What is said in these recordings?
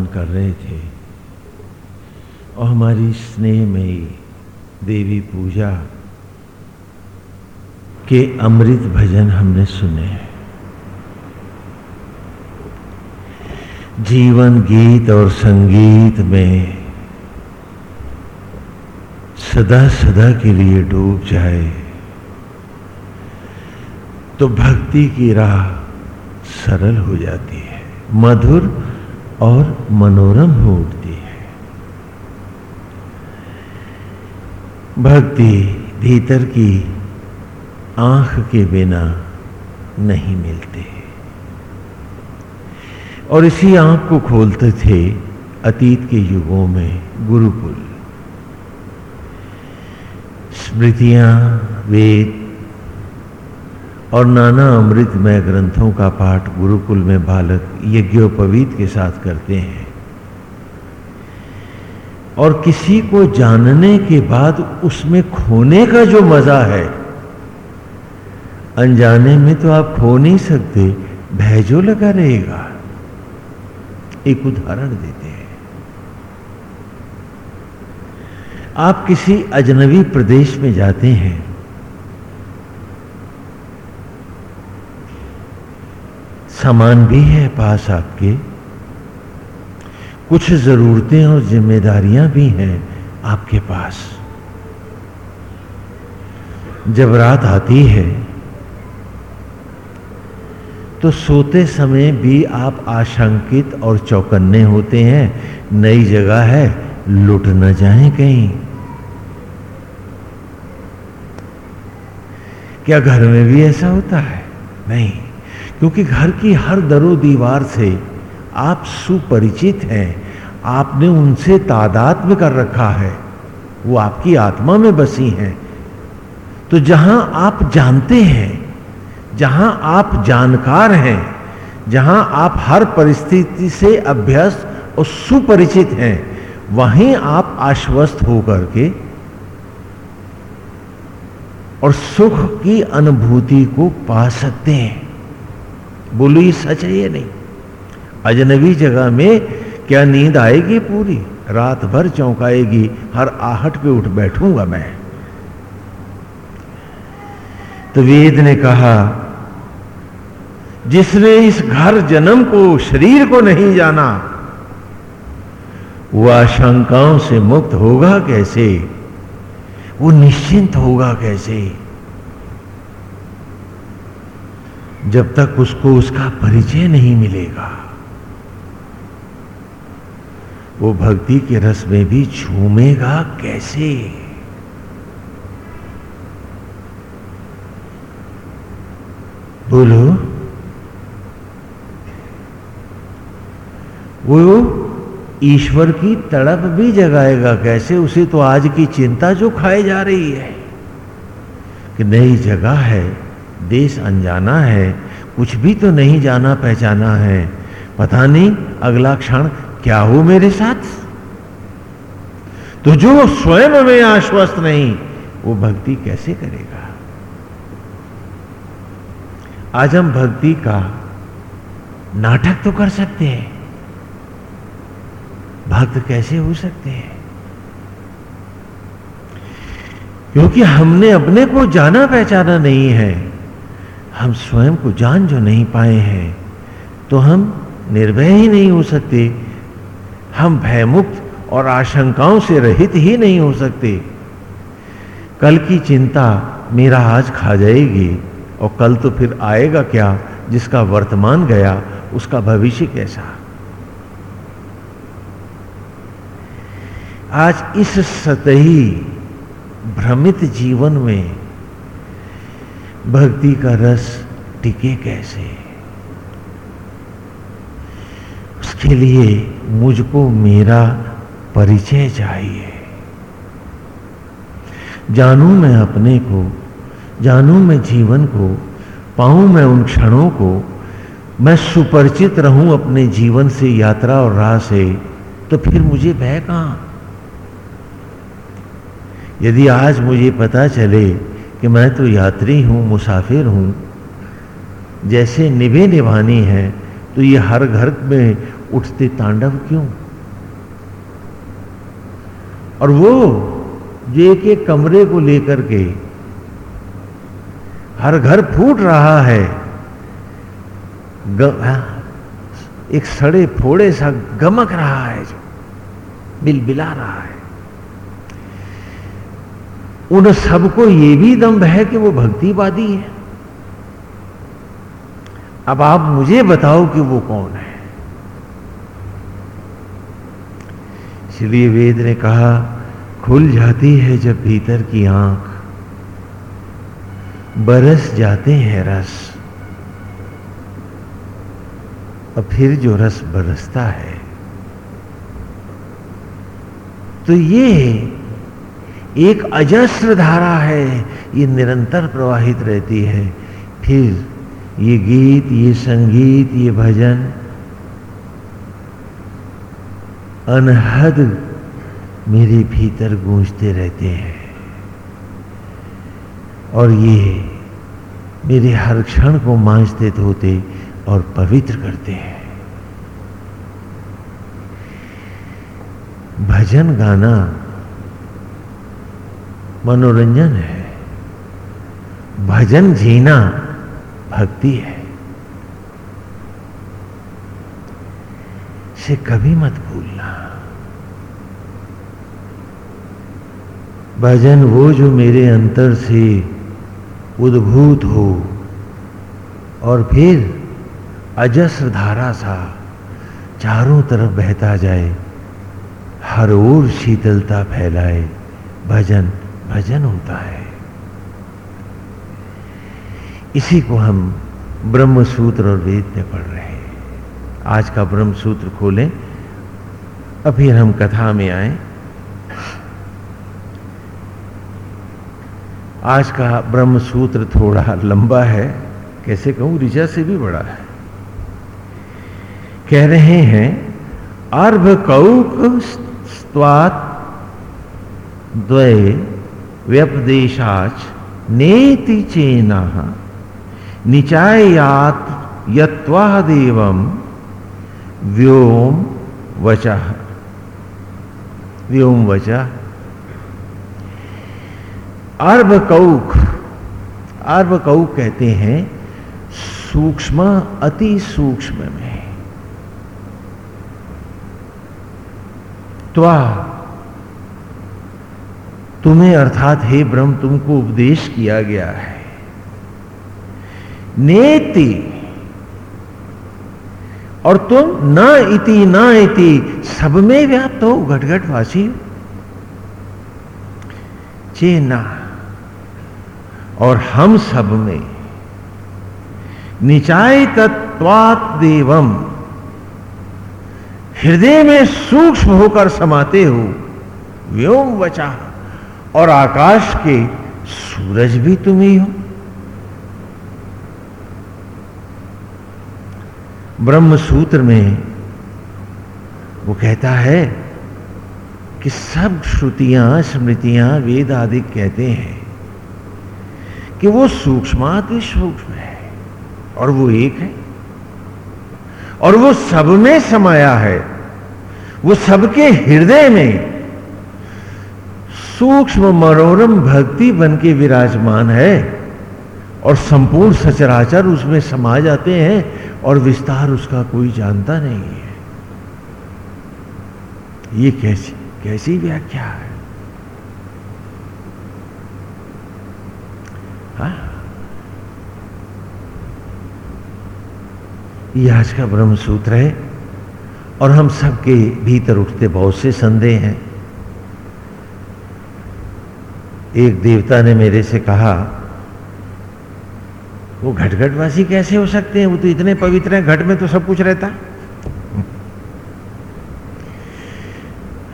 अनुसंधान कर रहे थे। और हमारी स्नेह में देवी पूजा के अमृत भजन हमने सुने जीवन गीत और संगीत में सदा सदा के लिए डूब जाए तो भक्ति की राह सरल हो जाती है। मधुर और मनोरम हो उठती है। भक्ति भीतर की आँख के बिना नहीं मिलते। और इसी आँख को खोलते थे अतीत के युगों में गुरुकुल। स्मृतियाँ, वेद और नाना अमृतमय ग्रंथों का पाठ गुरुकुल में बालक यज्ञोपवीत के साथ करते हैं। और किसी को जानने के बाद उसमें खोने का जो मज़ा है, अनजाने में तो आप खो नहीं सकते भैजो लगा रहेगा। एक उदाहरण देते हैं। आप किसी अजनबी प्रदेश में जाते हैं सामान भी है पास आपके। कुछ ज़रूरतें और जिम्मेदारियाँ भी हैं आपके पास। जब रात आती है तो सोते समय भी आप आशंकित और चौकन्ने होते हैं, नई जगह है, लुट न जाए कहीं। क्या घर में भी ऐसा होता है? नहीं। क्योंकि घर की हर दरो दीवार से आप सुपरिचित हैं। आपने उनसे तादाद में कर रखा है। वो आपकी आत्मा में बसी हैं। तो जहाँ आप जानते हैं, जहाँ आप जानकार हैं, जहाँ आप हर परिस्थिति से अभ्यस्त और सुपरिचित हैं, वहीं आप आश्वस्त होकर के और सुख की अनुभूति को पा सकते हैं। बोलो सच है ये नहीं? अजनबी जगह में क्या नींद आएगी पूरी? रात भर चौंकाएगी, हर आहट पे उठ बैठूँगा मैं। तो वेद ने कहा, जिसने इस घर जन्म को शरीर को नहीं जाना वह आशंकाओं से मुक्त होगा कैसे? वो निश्चिंत होगा कैसे? जब तक उसको उसका परिचय नहीं मिलेगा। वो भक्ति के रस में भी झूमेगा कैसे? बोलो। वो ईश्वर की तड़प भी जगाएगा कैसे? उसे तो आज की चिंता जो खाई जा रही है कि नई जगह है। देश अनजाना है, कुछ भी तो नहीं जाना पहचाना है। पता नहीं अगला क्षण क्या हो मेरे साथ। तो जो स्वयं में आश्वस्त नहीं, वो भक्ति कैसे करेगा? आज हम भक्ति का नाटक तो कर सकते हैं। भक्त कैसे हो सकते हैं? क्योंकि हमने अपने को जाना पहचाना नहीं है। हम स्वयं को जान जो नहीं पाए हैं तो हम निर्भय ही नहीं हो सकते। हम भयमुक्त और आशंकाओं से रहित ही नहीं हो सकते। कल की चिंता मेरा आज खा जाएगी, और कल तो फिर आएगा क्या? जिसका वर्तमान गया, उसका भविष्य कैसा? आज इस सतही भ्रमित जीवन में भक्ति का रस टिके कैसे? उसके लिए मुझको मेरा परिचय चाहिए। जानू मैं अपने को, जानू मैं जीवन को, पाऊँ मैं उन क्षणों को। मैं सुपरिचित रहूँ अपने जीवन से यात्रा और राह से तो फिर मुझे भय कहाँ? यदि आज मुझे पता चले कि मैं तो यात्री हूँ, मुसाफिर हूँ। जैसे निभे निभानी है तो ये हर घर में उठते तांडव क्यों? और वो, जो एक एक कमरे को लेकर के हर घर फूट रहा है एक सड़े फोड़े सा गमक रहा है जो, बिलबिला रहा है। उन सबको ये भी दम्भ है कि वो भक्तिवादी है। अब आप मुझे बताओ कि वो कौन है? इसलिए वेद ने कहा, खुल जाती है जब भीतर की आँख। बरस जाते हैं रस। और फिर जो रस बरसता है। तो ये एक अजस्र धारा है, ये निरंतर प्रवाहित रहती है। फिर ये गीत, ये संगीत, ये भजन, अनहद मेरे भीतर गूंजते रहते हैं। और ये मेरे हर क्षण को मांझते धोते और पवित्र करते हैं। भजन गाना मनोरंजन है। भजन जीना भक्ति है। से कभी मत भूलना। भजन वो जो मेरे अंतर से उद्भूत हो और फिर अजस्र धारा सा चारों तरफ़ बहता जाए, हर ओर शीतलता फैलाए भजन। भजन होता है। इसी को हम ब्रह्म सूत्र और वेद में पढ़ रहे हैं। आज का ब्रह्म सूत्र खोलें। अब फिर हम कथा में आए। आज का ब्रह्म सूत्र थोड़ा लंबा है। कैसे कहूँ? ऋचा से भी बड़ा है। कह रहे हैं, अर्भ कौक स्वात द्वय व्यपदेशाच नेति चेना निचायात यत्वादेव व्योम वच। व्योम वच। अर्भ कौक अर्भ कौक कहते हैं, सूक्ष्म, अति सूक्ष्म में। त्वा तुम्हें अर्थात हे ब्रह्म, तुमको उपदेश किया गया है। नेति, और तुम न इति न इति, सब में व्याप्त हो घटघट वासी चेना, और हम सब में निचाय तत्वात देवम हृदय में सूक्ष्म होकर समाते हो, व्योम वचा। और आकाश के सूरज भी तुम ही हो। ब्रह्म सूत्र में वो कहता है कि सब श्रुतियाँ, स्मृतियाँ वेद आदि कहते हैं कि वो सूक्ष्माति सूक्ष्म है और वो एक है। और वो सब में समाया है। वो सबके हृदय में सूक्ष्म मनोरम भक्ति बन के विराजमान है और संपूर्ण सचराचर उसमें समा जाते हैं और विस्तार उसका कोई जानता नहीं है। ये कैसी कैसी व्याख्या है? हा? ये आज का ब्रह्म सूत्र है और हम सबके भीतर उठते बहुत से संदेह हैं। एक देवता ने मेरे से कहा, वो घटघटवासी कैसे हो सकते हैं? वो तो इतने पवित्र हैं, घट में तो सब कुछ रहता।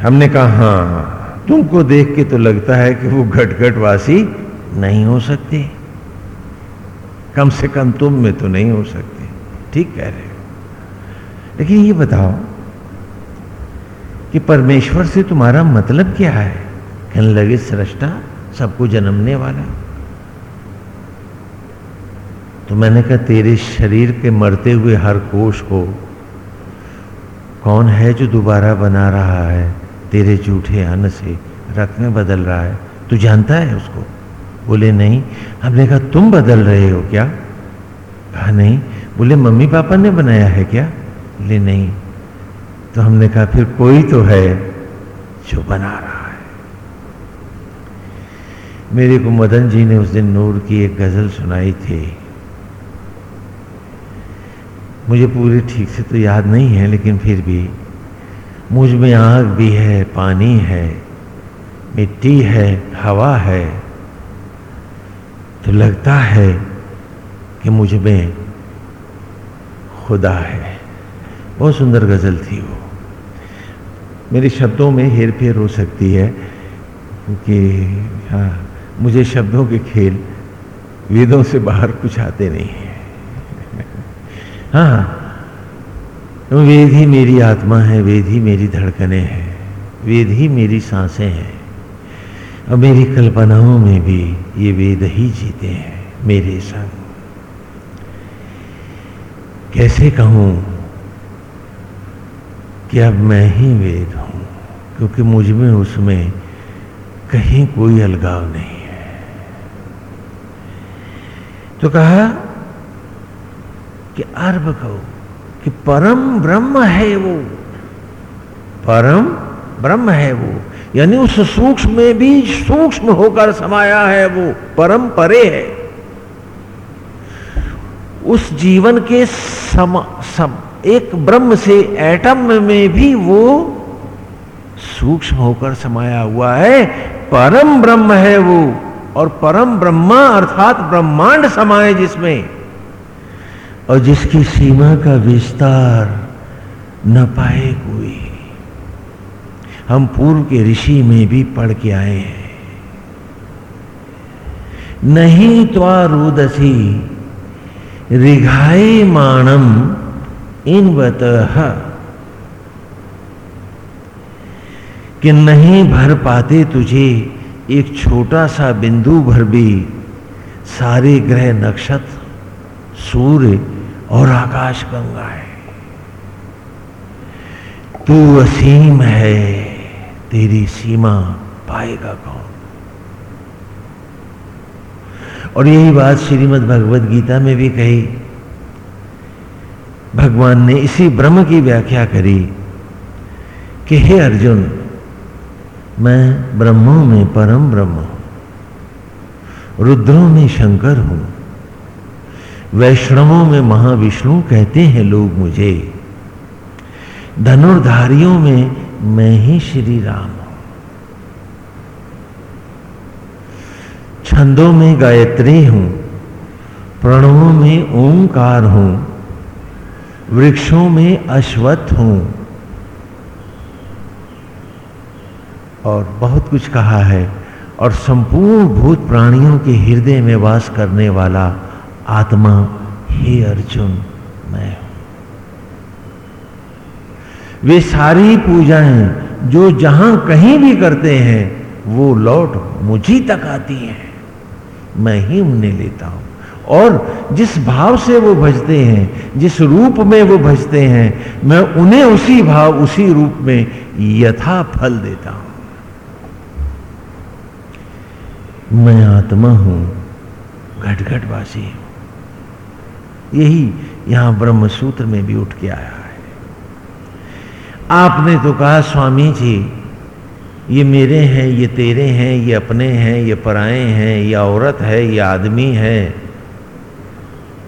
हमने कहा हाँ तुमको देख के तो लगता है कि वो घटघटवासी नहीं हो सकते। कम से कम तुम में तो नहीं हो सकते। ठीक कह रहे हो। लेकिन ये बताओ कि परमेश्वर से तुम्हारा मतलब क्या है? कहने लगे, सृष्टा सबको जन्मने वाला तो मैंने कहा, तेरे शरीर के मरते हुए हर कोष को, कौन है जो दोबारा बना रहा है? तेरे झूठे अन्न से रक्त में बदल रहा है। तू जानता है उसको? बोले, नहीं। हमने कहा, तुम बदल रहे हो क्या? कहा, नहीं। बोले, मम्मी पापा ने बनाया है क्या? बोले, नहीं। तो हमने कहा, फिर कोई तो है जो बना रहा मेरे को मदन जी ने उस दिन नूर की एक गज़ल सुनाई थी। मुझे पूरी ठीक से तो याद नहीं है, लेकिन फिर भी मुझमें आग भी है, पानी है, मिट्टी है, हवा है तो लगता है कि मुझमें खुदा है। बहुत सुंदर गज़ल थी वो। मेरे शब्दों में हेर फेर हो सकती है क्योंकि हाँ मुझे शब्दों के खेल वेदों से बाहर कुछ आते नहीं है। हाँ तो वेद ही मेरी आत्मा है, वेद ही मेरी धड़कने हैं, वेद ही मेरी साँसें हैं। और मेरी कल्पनाओं में भी ये वेद ही जीते हैं, मेरे संग। कैसे कहूँ कि अब मैं ही वेद हूँ, क्योंकि मुझमें उसमें कहीं कोई अलगाव नहीं है तो कहा कि अर्भ कहो कि परम ब्रह्म है वो। परम ब्रह्म है वो। यानी उस सूक्ष्म में भी सूक्ष्म होकर समाया है वो। परम परे है। उस जीवन के सम, सम एक ब्रह्म से एटम में भी वो सूक्ष्म होकर समाया हुआ है। परम ब्रह्म है वो। और परम ब्रह्मा अर्थात ब्रह्मांड समाये जिसमें, और जिसकी सीमा का विस्तार न पाए कोई। हम पूर्व के ऋषि में भी पढ़ के आए हैं। नहीं त्वारुदसी रिघाए माणम इन बत कि नहीं भर पाते तुझे एक छोटा सा बिंदु भर भी सारे ग्रह नक्षत्र, सूर्य और आकाश गंगा है। तू असीम है, तेरी सीमा पाएगा कौन? और यही बात श्रीमद् भगवद गीता में भी कही। भगवान ने इसी ब्रह्म की व्याख्या करी कि हे अर्जुन मैं ब्रह्मों में परम ब्रह्म हूँ रुद्रों में शंकर हूँ। वैष्णवों में महाविष्णु कहते हैं लोग मुझे। धनुर्धारियों में मैं ही श्री राम हूँ। छंदों में गायत्री हूँ, प्रणवों में ओंकार हूँ, वृक्षों में अश्वत्थ हूँ। और बहुत कुछ कहा है और संपूर्ण भूत प्राणियों के हृदय में वास करने वाला आत्मा हे अर्जुन, मैं हूँ। वे सारी पूजाएँ जो जहाँ कहीं भी करते हैं, वो लौट मुझी तक आती हैं। मैं ही उन्हें लेता हूँ। और जिस भाव से वो भजते हैं, जिस रूप में वो भजते हैं, मैं उन्हें उसी भाव, उसी रूप में यथा फल देता हूँ। मैं आत्मा हूँ। घटघटवासी हूँ। यही यहाँ ब्रह्म सूत्र में भी उठ के आया है। आपने तो कहा, स्वामी जी, ये मेरे हैं, ये तेरे हैं, ये अपने हैं, ये पराए हैं, ये औरत है, ये आदमी है।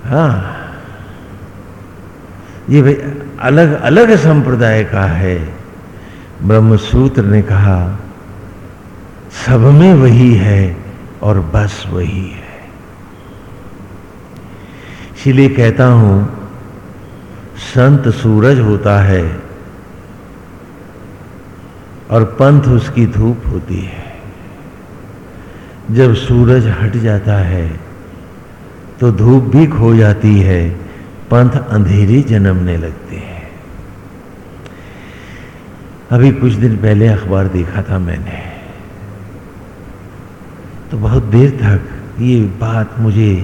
हाँ। ये भाई अलग अलग संप्रदाय का है। ब्रह्म सूत्र ने कहा, सब में वही है। और बस वही है। इसीलिए कहता हूँ, संत सूरज होता है और पंथ उसकी धूप होती है। जब सूरज हट जाता है तो धूप भी खो जाती है, पंथ अंधेरी जन्मने लगते हैं। अभी कुछ दिन पहले अखबार देखा था मैंने। तो बहुत देर तक ये बात मुझे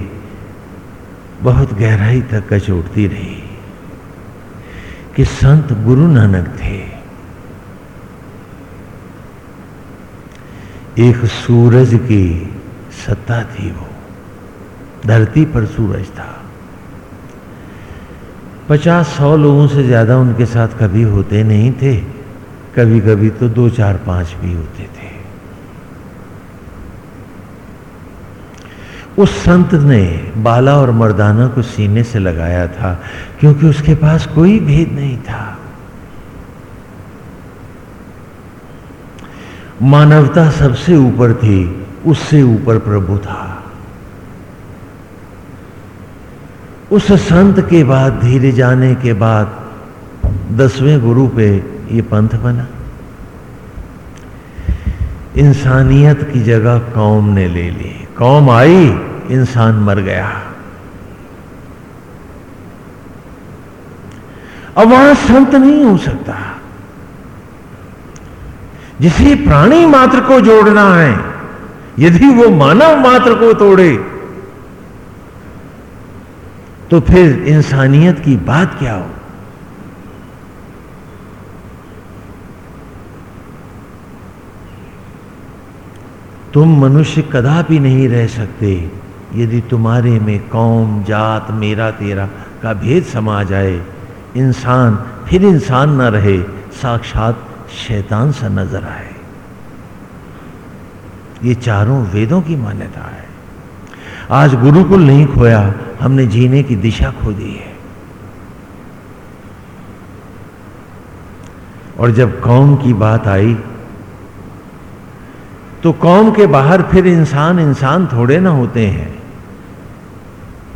बहुत गहराई तक कचोटती रही कि संत गुरु नानक थे। एक सूरज की सत्ता थी वो, धरती पर सूरज था। पचास सौ लोगों से ज़्यादा उनके साथ कभी होते नहीं थे कभी कभी तो दो चार पाँच भी होते थे। उस संत ने बाला और मर्दाना को सीने से लगाया था, क्योंकि उसके पास कोई भेद नहीं था। मानवता सबसे ऊपर थी, उससे ऊपर प्रभु था। उस संत के बाद धीरे जाने के बाद दसवें गुरु पे ये पंथ बना। इंसानियत की जगह कौम ने ले ली। कौम आई, इंसान मर गया। अब वहाँ संत नहीं हो सकता। जिसे प्राणी मात्र को जोड़ना है, यदि वो मानव मात्र को तोड़े तो फिर इंसानियत की बात क्या हो तुम मनुष्य कदापि नहीं रह सकते। यदि तुम्हारे में कौम, जात, मेरा, तेरा का भेद समा जाए, इंसान फिर इंसान न रहे, साक्षात शैतान सा नज़र आए। ये चारों वेदों की मान्यता है। आज गुरुकुल नहीं खोया, हमने जीने की दिशा खो दी है। और जब कौम की बात आई तो कौम के बाहर फिर इंसान इंसान थोड़े ना होते हैं।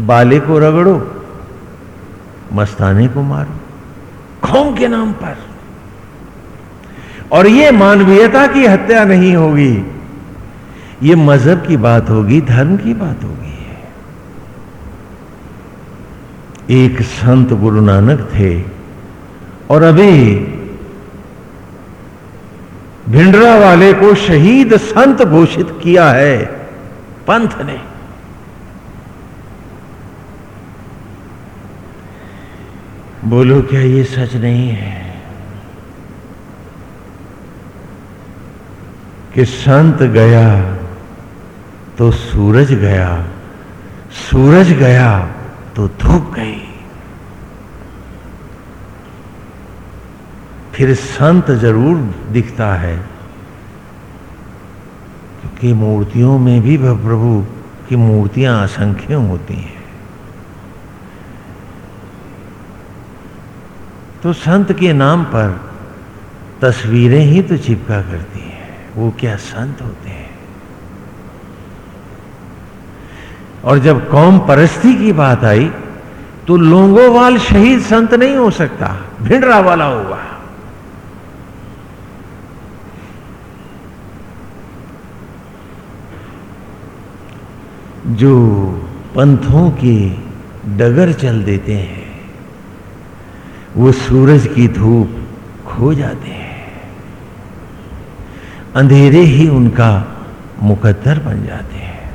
बाले को रगड़ो, मस्ताने को मारो, कौम के नाम पर। और ये मानवीयता की हत्या नहीं होगी, ये मज़हब की बात होगी, धर्म की बात होगी। एक संत गुरु नानक थे, और अभी भिंडरा वाले को शहीद संत घोषित किया है, पंथ ने। बोलो, क्या ये सच नहीं है कि संत गया तो सूरज गया सूरज गया तो धूप गई? फिर संत ज़रूर दिखता है, क्योंकि मूर्तियों में भी प्रभु की मूर्तियाँ असंख्य होती हैं। तो संत के नाम पर तस्वीरें ही तो चिपका करती हैं, वो क्या संत होते हैं? और जब कौम परस्ती की बात आई तो लोंगोवाल शहीद संत नहीं हो सकता भिंडरा वाला होगा जो पंथों के डगर चल देते हैं, वो सूरज की धूप खो जाते हैं। अंधेरे ही उनका मुकद्दर बन जाते हैं।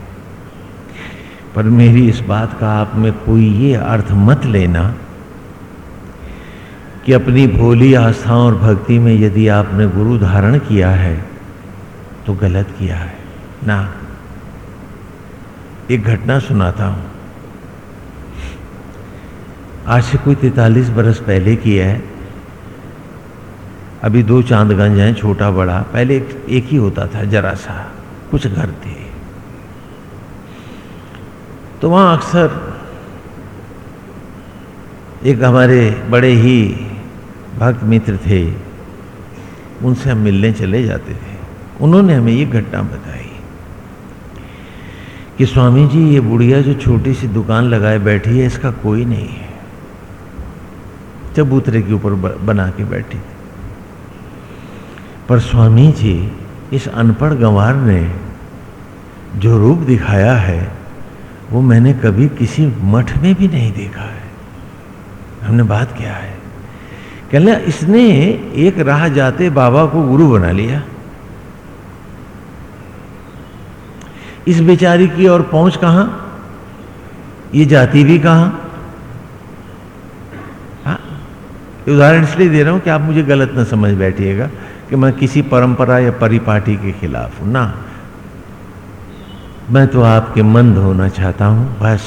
पर मेरी इस बात का आप में कोई ये अर्थ मत लेना कि अपनी भोली आस्था और भक्ति में यदि आपने गुरु धारण किया है तो गलत किया है। ना। एक घटना सुनाता हूँ। आज से कोई तैतालीस बरस पहले की है। अभी दो चांदगंज हैं छोटा बड़ा। पहले एक, एक ही होता था जरा सा। कुछ घर थे। तो वहाँ अक्सर एक हमारे बड़े ही भक्त मित्र थे। उनसे हम मिलने चले जाते थे। उन्होंने हमें ये घटना बताई। कि स्वामी जी ये बुढ़िया जो छोटी सी दुकान लगाए बैठी है, इसका कोई नहीं है। चबूतरे के ऊपर बना के बैठी पर स्वामी जी इस अनपढ़ गंवार ने जो रूप दिखाया है, वो मैंने कभी किसी मठ में भी नहीं देखा है। हमने बात किया है। कहना इसने एक राह जाते बाबा को गुरु बना लिया। इस बेचारी की और पहुँच कहाँ? ये जाती भी कहाँ? हाँ? उदाहरण इसलिए दे रहा हूँ कि आप मुझे गलत ना समझ बैठिएगा कि मैं किसी परंपरा या परिपाटी के खिलाफ हूँ। ना। मैं तो आपके मन धोना चाहता हूँ बस।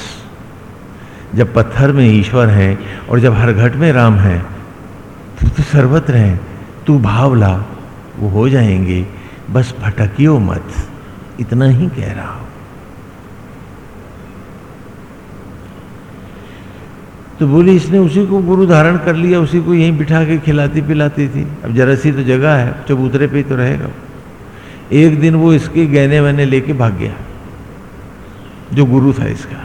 जब पत्थर में ईश्वर है और जब हर घट में राम है तो, तो सर्वत्र है। तू भाव ला वो हो जाएँगे। बस भटकियो मत। इतना ही कह रहा हूँ। तो बोली, इसने उसी को गुरु धारण कर लिया, उसी को यहीं बिठा के खिलाती पिलाती थी। अब जरा सी तो जगह है चबूतरे पे ही तो रहेगा एक दिन वो इसके गहने वहने लेके भाग गया, जो गुरु था इसका।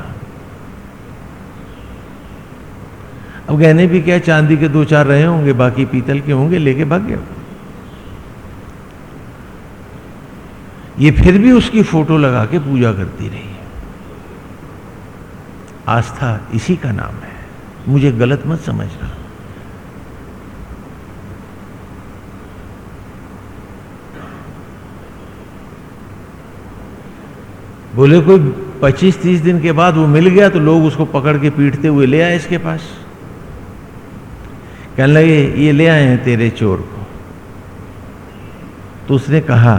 अब गहने भी क्या, चांदी के दो चार रहे होंगे, बाकी पीतल के होंगे, लेके भाग गया ये फिर भी उसकी फ़ोटो लगा के पूजा करती रही आस्था इसी का नाम है। मुझे गलत मत समझना। बोले, कोई 25-30 दिन के बाद वो मिल गया तो लोग उसको पकड़ के पीटते हुए ले आए इसके पास। कहने लगे, ये ले आए हैं तेरे चोर को। तो उसने कहा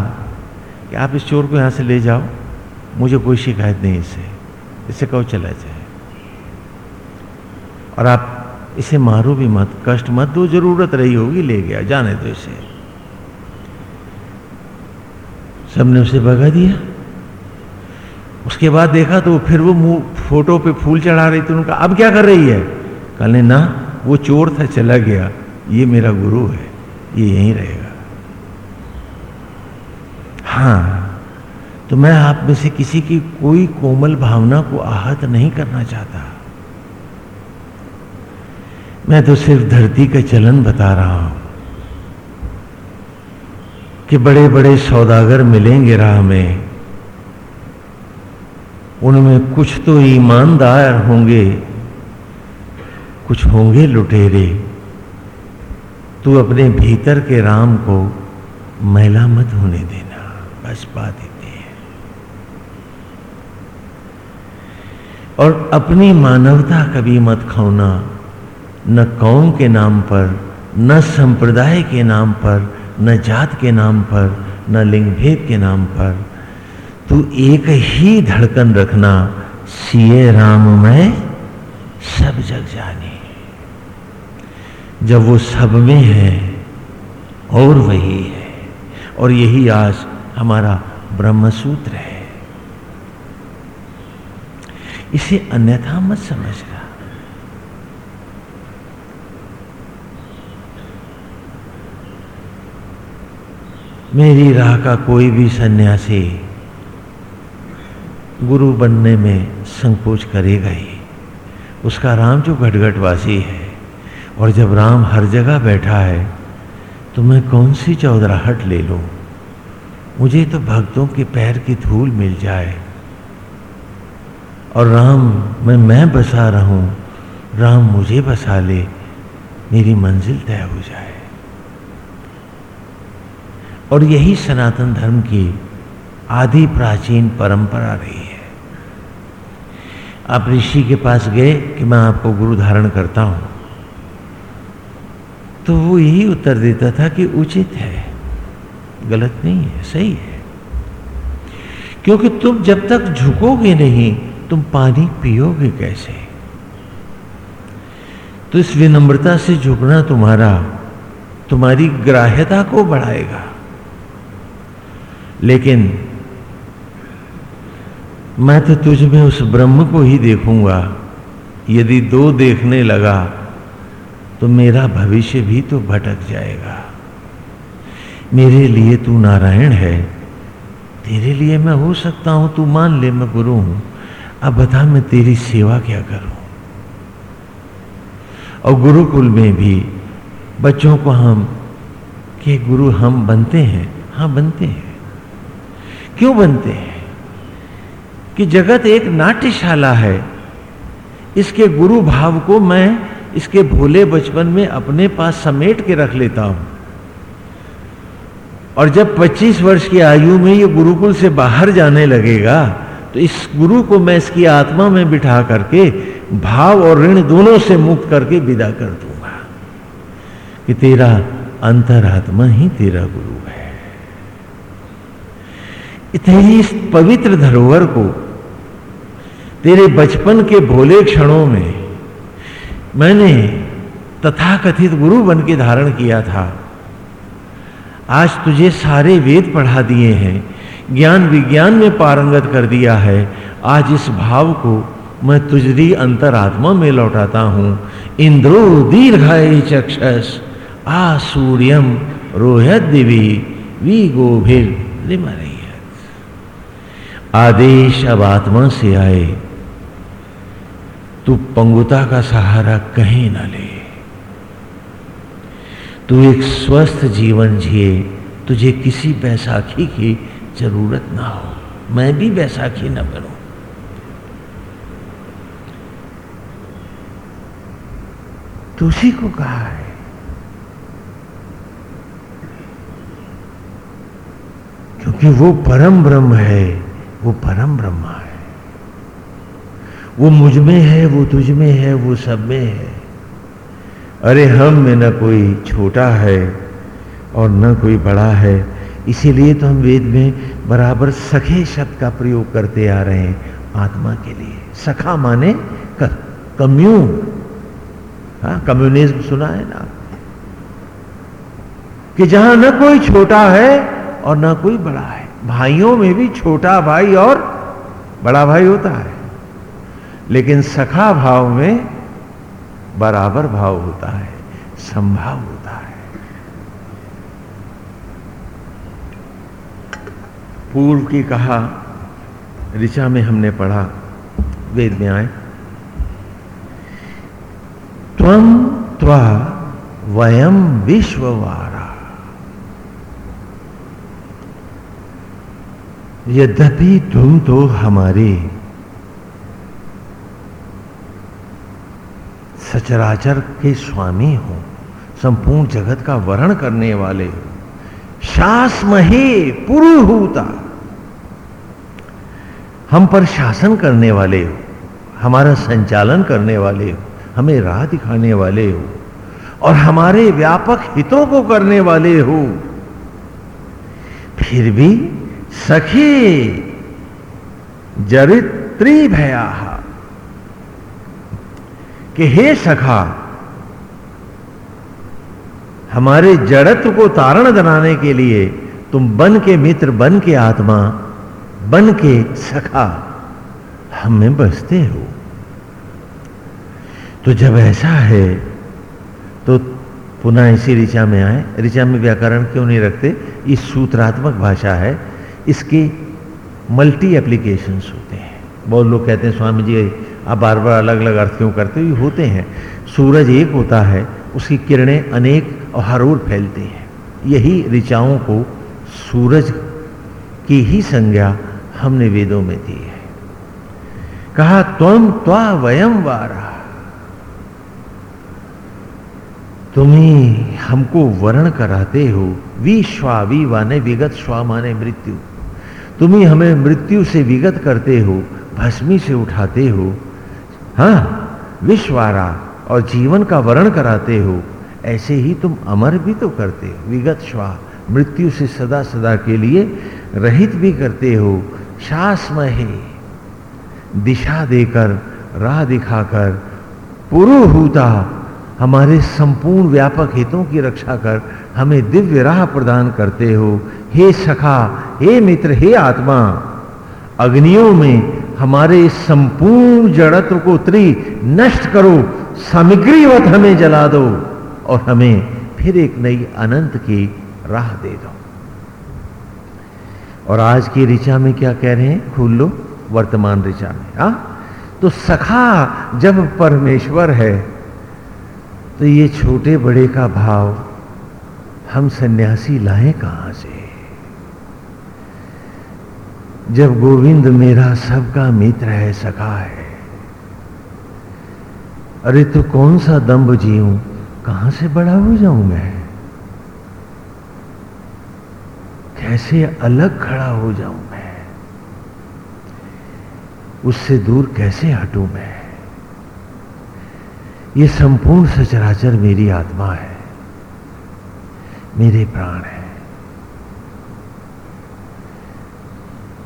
कि आप इस चोर को यहाँ से ले जाओ। मुझे कोई शिकायत नहीं इससे। इससे कहो चला जाए। और आप इसे मारो भी मत, कष्ट मत दो, ज़रूरत रही होगी, ले गया, जाने दो इसे। सबने उसे भगा दिया। उसके बाद देखा तो फिर वो मुँह, फ़ोटो पे फूल चढ़ा रही थी उनका। अब क्या कर रही है? कल ना, वो चोर था, चला गया। ये मेरा गुरु है। ये यहीं रहेगा। हाँ तो मैं आप में से किसी की कोई कोमल भावना को आहत नहीं करना चाहता। मैं तो सिर्फ़ धरती का चलन बता रहा हूँ कि बड़े बड़े सौदागर मिलेंगे राह में। उनमें कुछ तो ईमानदार होंगे, कुछ होंगे लुटेरे। तू अपने भीतर के राम को मैला मत होने देना। बस बात इतनी है। और अपनी मानवता कभी मत खोना न कौम के नाम पर, न संप्रदाय के नाम पर, न जात के नाम पर, न लिंग भेद के नाम पर। तू एक ही धड़कन रखना, सीए राम में, सब जग जाने। जब वो सब में है, और वही है। और यही आज हमारा ब्रह्म सूत्र है। इसे अन्यथा मत समझना। मेरी राह का कोई भी सन्यासी गुरु बनने में संकोच करेगा ही। उसका राम जो घटघटवासी है और जब राम हर जगह बैठा है तो मैं कौन सी चौधराहट ले लूँ? मुझे तो भक्तों के पैर की धूल मिल जाए। और राम, मैं मैं बसा रहूँ राम मुझे बसा ले, मेरी मंजिल तय हो जाए। और यही सनातन धर्म की आदि प्राचीन परंपरा रही है। आप ऋषि के पास गए कि मैं आपको गुरु धारण करता हूँ। तो वो यही उत्तर देता था कि उचित है। गलत नहीं है, सही है। क्योंकि तुम जब तक झुकोगे नहीं, तुम पानी पियोगे कैसे? तो इस विनम्रता से झुकना तुम्हारा, तुम्हारी ग्राह्यता को बढ़ाएगा। लेकिन मैं तो तुझ में उस ब्रह्म को ही देखूँगा। यदि दो देखने लगा तो मेरा भविष्य भी तो भटक जाएगा। मेरे लिए तू नारायण है। तेरे लिए मैं हो सकता हूँ, तू मान ले मैं गुरु हूँ। अब बता मैं तेरी सेवा क्या करूँ? और गुरुकुल में भी बच्चों को हम, के गुरु हम बनते हैं? हाँ बनते हैं। क्यों बनते हैं? कि जगत एक नाट्यशाला है। इसके गुरु भाव को मैं इसके भोले बचपन में अपने पास समेट के रख लेता हूँ। और जब 25 वर्ष की आयु में ये गुरुकुल से बाहर जाने लगेगा तो इस गुरु को मैं इसकी आत्मा में बिठा करके भाव और ऋण दोनों से मुक्त करके विदा कर दूँगा कि तेरा अंतरात्मा ही तेरा गुरु है। इतनी इस पवित्र धरोहर को, तेरे बचपन के भोले क्षणों में मैंने तथाकथित गुरु बन के धारण किया था। आज तुझे सारे वेद पढ़ा दिए हैं, ज्ञान विज्ञान में पारंगत कर दिया है। आज इस भाव को मैं तुझरी अंतरात्मा में लौटाता हूँ। इंद्रो दीर्घाय चक्षस आ सूर्यम रोहत दिवी वी गोभिर आदेश अब आत्मा से आए। तू पंगुता का सहारा कहीं ना ले। तू एक स्वस्थ जीवन जिए, तुझे किसी बैसाखी की ज़रूरत ना हो। मैं भी बैसाखी ना करूँ। तो उसी को कहा है? क्योंकि वो परम ब्रह्म है, वो परम ब्रह्मा है। वो मुझमें है, वो तुझ में है, वो सब में है। अरे हम में न कोई छोटा है और न कोई बड़ा है, इसीलिए तो हम वेद में बराबर सखे शब्द का प्रयोग करते आ रहे हैं आत्मा के लिए। सखा माने कम्यून। हाँ कम्युनिज्म सुना है ना? कि जहाँ न कोई छोटा है और न कोई बड़ा है। भाइयों में भी छोटा भाई और बड़ा भाई होता है। लेकिन सखा भाव में बराबर भाव होता है, संभाव होता है। पूर्व की कहा, ऋचा में हमने पढ़ा, वेद में आए। त्वम त्वा वयम विश्ववारा। यद्यपि तुम तो हमारे सचराचर के स्वामी हो, संपूर्ण जगत का वर्ण करने वाले हो। शास महे पुरुहूता। हम पर शासन करने वाले हो, हमारा संचालन करने वाले हो, हमें राह दिखाने वाले हो, और हमारे व्यापक हितों को करने वाले हो। फिर भी सखी, जरित्री भया कि हे सखा, हमारे जड़त्व को तारण बनाने के लिए तुम बन के मित्र, बन के आत्मा, बन के सखा, हम में बसते हो। तो जब ऐसा है तो पुनः इसी ऋचा में आए। ऋचा में व्याकरण क्यों नहीं रखते? ये सूत्रात्मक भाषा है, इसके मल्टी एप्लीकेशंस होते हैं। बहुत लोग कहते हैं, स्वामी जी आप बार बार अलग अलग अर्थ क्यों करते हुए होते हैं। सूरज एक होता है, उसकी किरणें अनेक और हर ओर फैलती हैं। यही ऋचाओं को सूरज की ही संज्ञा हमने वेदों में दी है। कहा त्वम त्वा वयम वारा। तुम्ही हमको वर्ण कराते हो। विश्वा वी माने विगत श्वा माने मृत्यु। तुम्ही हमें मृत्यु से विगत करते हो, भस्मी से उठाते हो। हाँ विश्वारा और जीवन का वर्ण कराते हो, ऐसे ही तुम अमर भी तो करते हो। विगत श्वा, मृत्यु से सदा सदा के लिए रहित भी करते हो। शासमहे दिशा देकर, राह दिखाकर, पुरुहूता, हमारे संपूर्ण व्यापक हितों की रक्षा कर हमें दिव्य राह प्रदान करते हो। हे सखा, हे मित्र, हे आत्मा, अग्नियों में हमारे इस संपूर्ण जड़त्व को उतरी नष्ट करो, सामग्रीवत हमें जला दो और हमें फिर एक नई अनंत की राह दे दो। और आज की ऋचा में क्या कह रहे हैं? खोल लो, वर्तमान ऋचा में आ तो सखा, जब परमेश्वर है तो ये छोटे बड़े का भाव, हम सन्यासी लाए कहाँ से? जब गोविंद मेरा सबका मित्र है, सखा है। अरे तो कौन सा दम्भ जीऊं? कहाँ से बड़ा हो जाऊँ मैं? कैसे अलग खड़ा हो जाऊँ मैं? उससे दूर कैसे हटूं मैं? ये संपूर्ण सचराचर मेरी आत्मा है। मेरे प्राण है।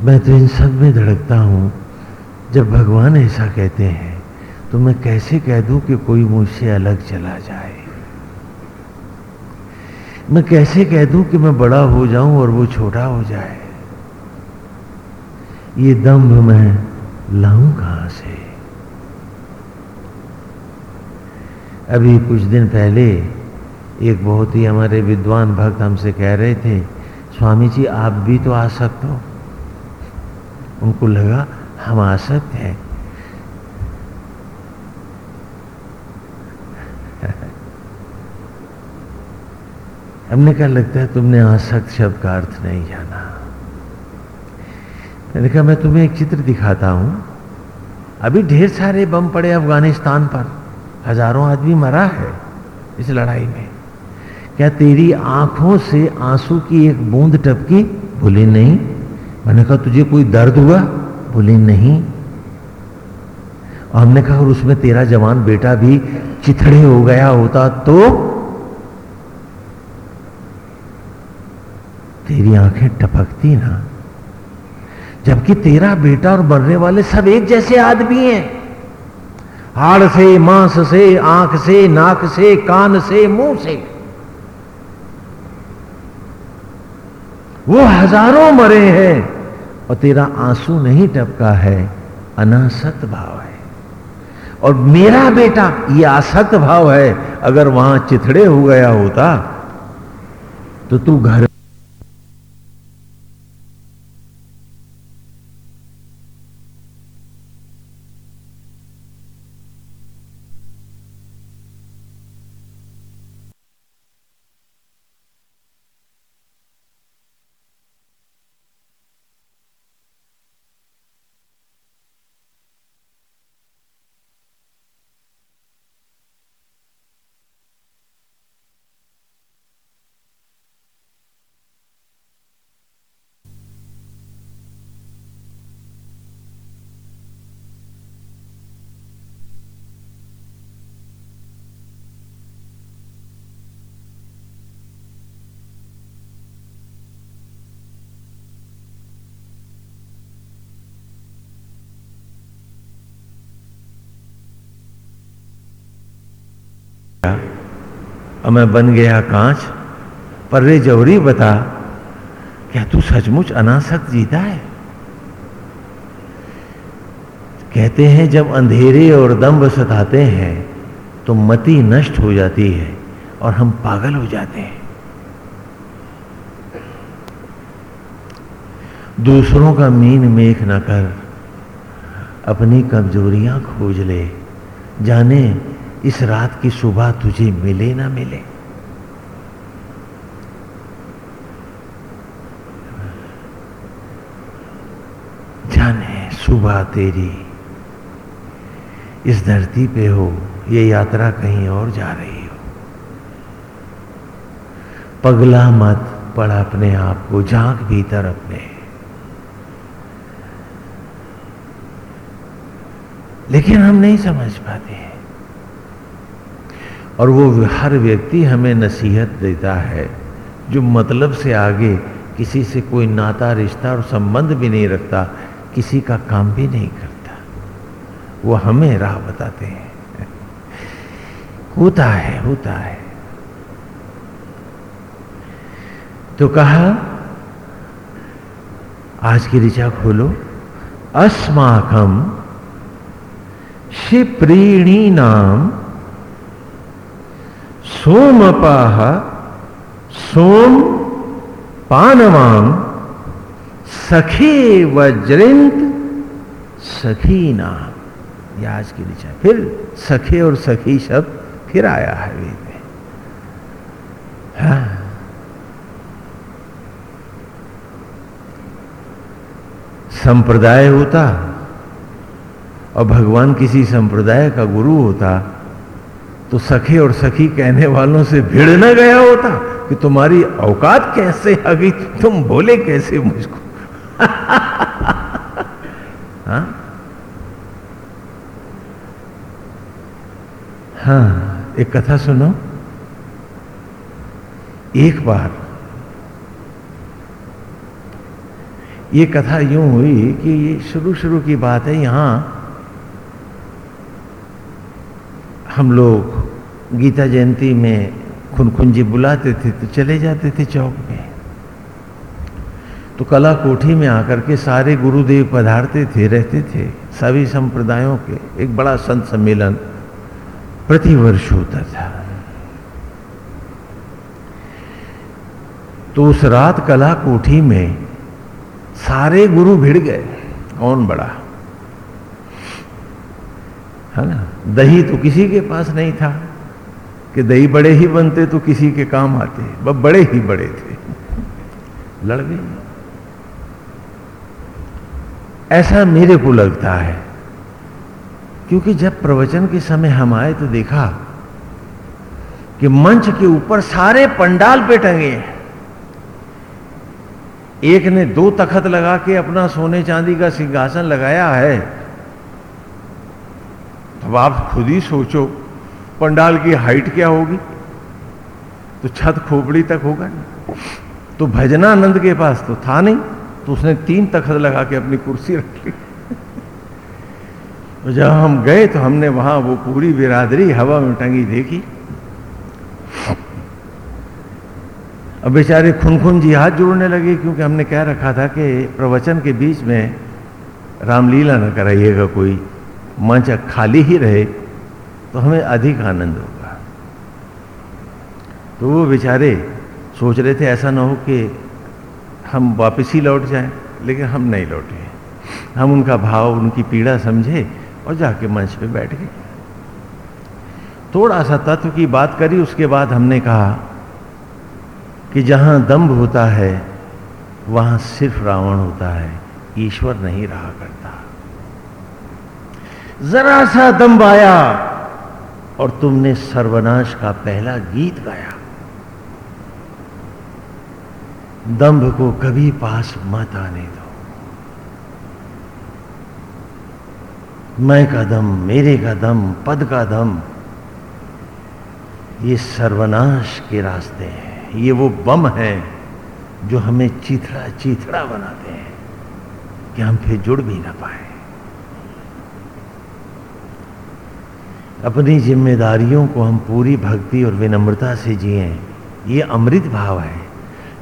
मैं तो इन सब में धड़कता हूँ। जब भगवान ऐसा कहते हैं तो मैं कैसे कह दूँ कि कोई मुझसे अलग चला जाए? मैं कैसे कह दूँ कि मैं बड़ा हो जाऊँ और वो छोटा हो जाए? ये दम्भ मैं लाऊं कहाँ से? अभी कुछ दिन पहले एक बहुत ही हमारे विद्वान भक्त हमसे कह रहे थे, स्वामी जी, आप भी तो आ सकते हो। उनको लगा हम आ सकते हैं। हमने कहा, लगता है तुमने आसक्त शब्द का अर्थ नहीं जाना। मैंने कहा, मैं तुम्हें एक चित्र दिखाता हूँ। अभी ढेर सारे बम पड़े अफ़गानिस्तान पर। हज़ारों आदमी मरा है इस लड़ाई में। क्या तेरी आँखों से आँसू की एक बूंद टपकी? बोले नहीं? मैंने कहा, तुझे कोई दर्द हुआ? बोले, नहीं। हमने कहा, और उसमें तेरा जवान बेटा भी चिथड़े हो गया होता तो? तेरी आँखें टपकती ना, जबकि तेरा बेटा और मरने वाले सब एक जैसे आदमी हैं। हाड़ से, मांस से, आँख से, नाक से, कान से, मुँह से। वो हज़ारों मरे हैं। और तेरा आँसू नहीं टपका है, अनासक्त भाव है। और मेरा बेटा, ये आसक्त भाव है, अगर वहाँ चिथड़े हो गया होता तो तू घर और मैं बन गया कांच पर रे जौहरी बता, क्या तू सचमुच अनासक्त जीता है? कहते हैं, जब अंधेरे और दम्भ सताते हैं तो मति नष्ट हो जाती है और हम पागल हो जाते हैं। दूसरों का मीन मेख न कर, अपनी कमजोरियाँ खोज ले, जाने इस रात की सुबह तुझे मिले ना मिले? जाने सुबह तेरी इस धरती पे हो, ये यात्रा कहीं और जा रही हो। पगला मत पड़ अपने आप को, झाँक भीतर अपने। लेकिन हम नहीं समझ पाते हैं। और वो हर व्यक्ति हमें नसीहत देता है, जो मतलब से आगे किसी से कोई नाता, रिश्ता और संबंध भी नहीं रखता, किसी का काम भी नहीं करता। वो हमें राह बताते हैं। होता है होता है। तो कहा, आज की ऋचा खोलो। अस्माकम शिप्रीणी नाम सोमपाह सोम पानवाम सखी वज्रिंत सखी नाम यह आज की दिशा फिर सखे और सखी शब्द फिर आया है वेद में। हाँ। संप्रदाय होता और भगवान किसी संप्रदाय का गुरु होता तो सखे और सखी कहने वालों से भिड़ न गया होता कि तुम्हारी औकात कैसे आ गई? तुम बोले कैसे मुझको? हाँ? हाँ एक कथा सुनो। एक बार ये कथा यूँ हुई कि ये शुरू शुरू की बात है, यहाँ हम लोग गीता जयंती में खुनखुंजी बुलाते थे तो चले जाते थे चौक में तो कला कोठी में आकर के सारे गुरुदेव पधारते थे, रहते थे। सभी संप्रदायों के एक बड़ा संत सम्मेलन प्रतिवर्ष होता था। तो उस रात कला कोठी में सारे गुरु भिड़ गए। कौन बड़ा? है ना? दही तो किसी के पास नहीं था। कि दही बड़े ही बनते तो किसी के काम आते। वह बड़े ही बड़े थे। लड़ गए ऐसा मेरे को लगता है, क्योंकि जब प्रवचन के समय हम आए तो देखा कि मंच के ऊपर सारे पंडाल पे टंगे एक ने दो तखत लगा के अपना सोने चांदी का सिंहासन लगाया है। अब आप खुद ही सोचो पंडाल की हाइट क्या होगी? तो छत खोपड़ी तक होगा नहीं तो भजनानंद के पास तो था नहीं तो उसने तीन तखत लगा के अपनी कुर्सी रख ली। तो जब हम गए तो हमने वहाँ वो पूरी बिरादरी हवा में टंगी देखी। अब बेचारे खुन खुन जी हाथ जोड़ने लगे, क्योंकि हमने कह रखा था कि प्रवचन के बीच में रामलीला न कराइएगा कोई, मंच खाली ही रहे। तो हमें अधिक आनंद होगा। तो वो बेचारे सोच रहे थे, ऐसा ना हो कि हम वापस ही लौट जाएँ, लेकिन हम नहीं लौटे। हम उनका भाव, उनकी पीड़ा समझे और जाके मंच पे बैठ गए। थोड़ा सा तत्व की बात करी, उसके बाद हमने कहा कि जहाँ दंभ होता है, वहाँ सिर्फ़ रावण होता है, ईश्वर नहीं रहा करता। जरा सा दंभ आया और तुमने सर्वनाश का पहला गीत गाया। दंभ को कभी पास मत आने दो। मैं का दम, मेरे का दम, पद का दम, ये सर्वनाश के रास्ते हैं। ये वो बम है जो हमें चीथड़ा चीथड़ा बनाते हैं, कि हम फिर जुड़ भी ना पाए। अपनी जिम्मेदारियों को हम पूरी भक्ति और विनम्रता से जिए, ये अमृत भाव है।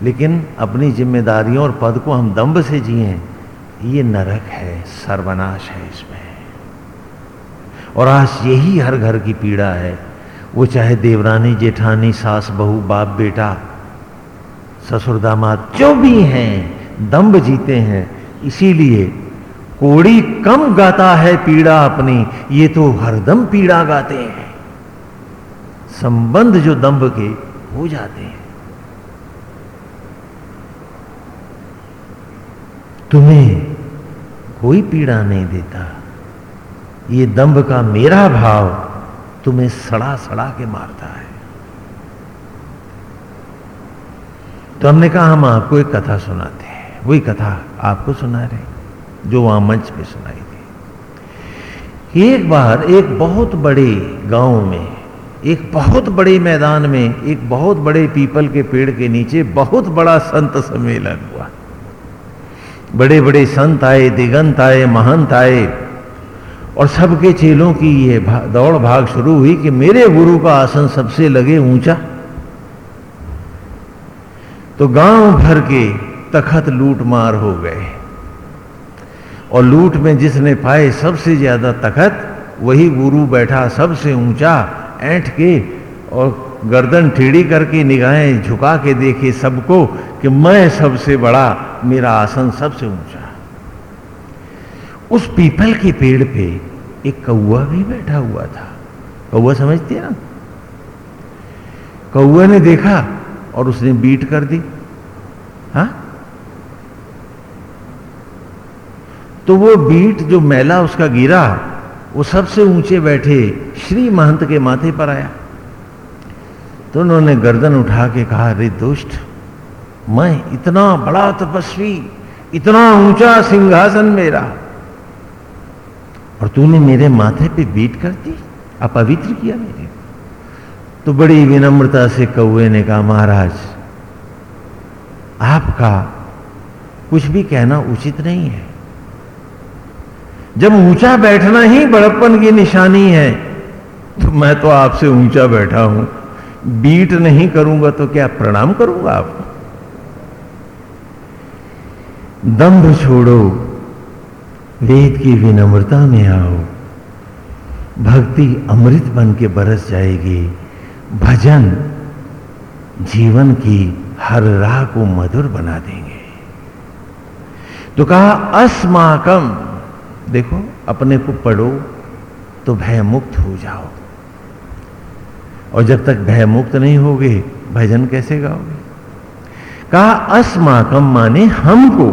लेकिन अपनी जिम्मेदारियों और पद को हम दम्भ से जिए, ये नरक है, सर्वनाश है इसमें। और आज यही हर घर की पीड़ा है। वो चाहे देवरानी, जेठानी, सास, बहू, बाप, बेटा, ससुर, दामाद, जो भी हैं दम्ब जीते हैं, इसीलिए कोड़ी कम गाता है पीड़ा अपनी, ये तो हरदम पीड़ा गाते हैं। संबंध जो दम्ब के हो जाते हैं। तुम्हें कोई पीड़ा नहीं देता। ये दंभ का मेरा भाव तुम्हें सड़ा सड़ा के मारता है। तो हमने कहा, हम आपको एक कथा सुनाते हैं। वही कथा आपको सुना रहे जो वहाँ मंच पे सुनाई थी एक बार एक बहुत बड़े गाँव में एक बहुत बड़े मैदान में एक बहुत बड़े पीपल के पेड़ के नीचे बहुत बड़ा संत सम्मेलन हुआ। बड़े बड़े संत आए दिगंत आए महंत आए और सबके चेलों की ये भा, दौड़ भाग शुरू हुई कि मेरे गुरु का आसन सबसे लगे ऊँचा। तो गाँव भर के तखत लूट मार हो गए। और लूट में जिसने पाए सबसे ज़्यादा तखत, वही गुरु बैठा सबसे ऊँचा, ऐठ के और गर्दन टेढ़ी करके निगाहें झुका के देखे सबको कि मैं सबसे बड़ा, मेरा आसन सबसे ऊँचा। उस पीपल के पेड़ पे एक कौआ भी बैठा हुआ था। कौआ समझते ना? कौआ ने देखा और उसने बीट कर दी। हा? तो वो बीट जो मैला उसका गिरा, वो सबसे ऊँचे बैठे श्री महंत के माथे पर आया। तो उन्होंने गर्दन उठा के कहा रे दुष्ट, मैं इतना बड़ा तपस्वी, इतना ऊँचा सिंहासन मेरा। और तूने मेरे माथे पे बीट कर दी, अपवित्र किया मेरे तो बड़ी विनम्रता से कौए ने कहा, महाराज, आपका कुछ भी कहना उचित नहीं है। जब ऊँचा बैठना ही बड़प्पन की निशानी है तो मैं तो आपसे ऊँचा बैठा हूँ। बीट नहीं करूँगा तो क्या प्रणाम करूँगा आपको? दंभ छोड़ो, वेद की विनम्रता में आओ। भक्ति अमृत बन के बरस जाएगी। भजन जीवन की हर राह को मधुर बना देंगे। तो कहा अस्माकम देखो, अपने को पढ़ो तो भय मुक्त हो जाओ। और जब तक भय मुक्त नहीं होगे, भजन कैसे गाओगे? कहा अस्माकम माने हमको।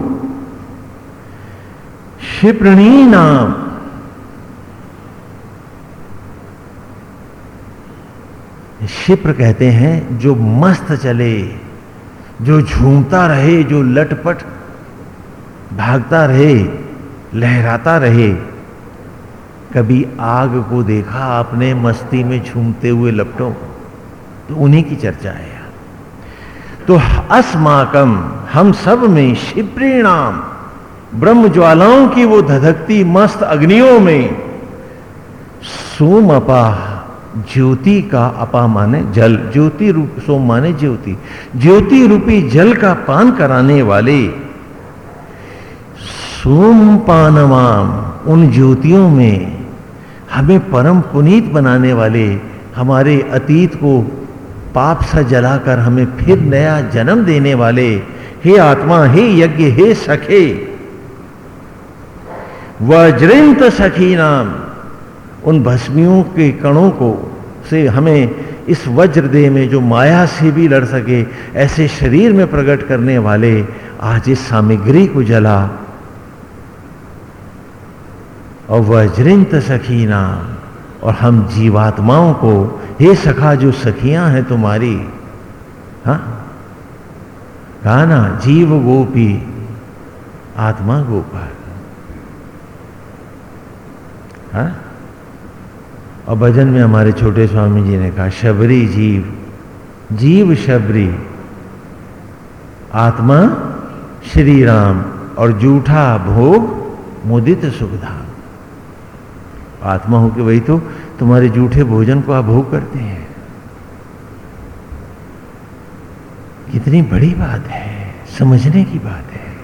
क्षिप्रणी नाम। क्षिप्र कहते हैं, जो मस्त चले, जो झूमता रहे, जो लटपट, भागता रहे लहराता रहे। कभी आग को देखा आपने मस्ती में झूमते हुए लपटों? तो उन्हीं की चर्चा है तो अस्माकम हम सब में शिप्रीणाम ब्रह्म ज्वालाओं की वो धधकती मस्त अग्नियों में, सोम अपा, ज्योति का अपा माने जल, ज्योति रूप, सोम माने ज्योति ज्योति रूपी जल का पान कराने वाले सोम पानवाम, उन ज्योतियों में हमें परम पुनीत बनाने वाले हमारे अतीत को पाप सा जलाकर हमें फिर नया जन्म देने वाले, हे आत्मा, हे यज्ञ, हे सखे। वज्रिंत सखी नाम उन भस्मियों के कणों को से हमें इस वज्र देह में जो माया से भी लड़ सके, ऐसे शरीर में प्रकट करने वाले, आज इस सामग्री को जला। और वज्रिंत सखी नाम और हम जीवात्माओं को, हे सखा, जो सखियाँ हैं तुम्हारी, हा? कहा ना, जीव गोपी, आत्मा गोपाल। हा? और भजन में हमारे छोटे स्वामी जी ने कहा, शबरी जीव जीव शबरी, आत्मा श्री राम और जूठा भोग मुदित सुखधाम। आत्मा हो के वही तो तुम्हारे जूठे भोजन को आप भोग करते हैं। कितनी बड़ी बात है, समझने की बात है।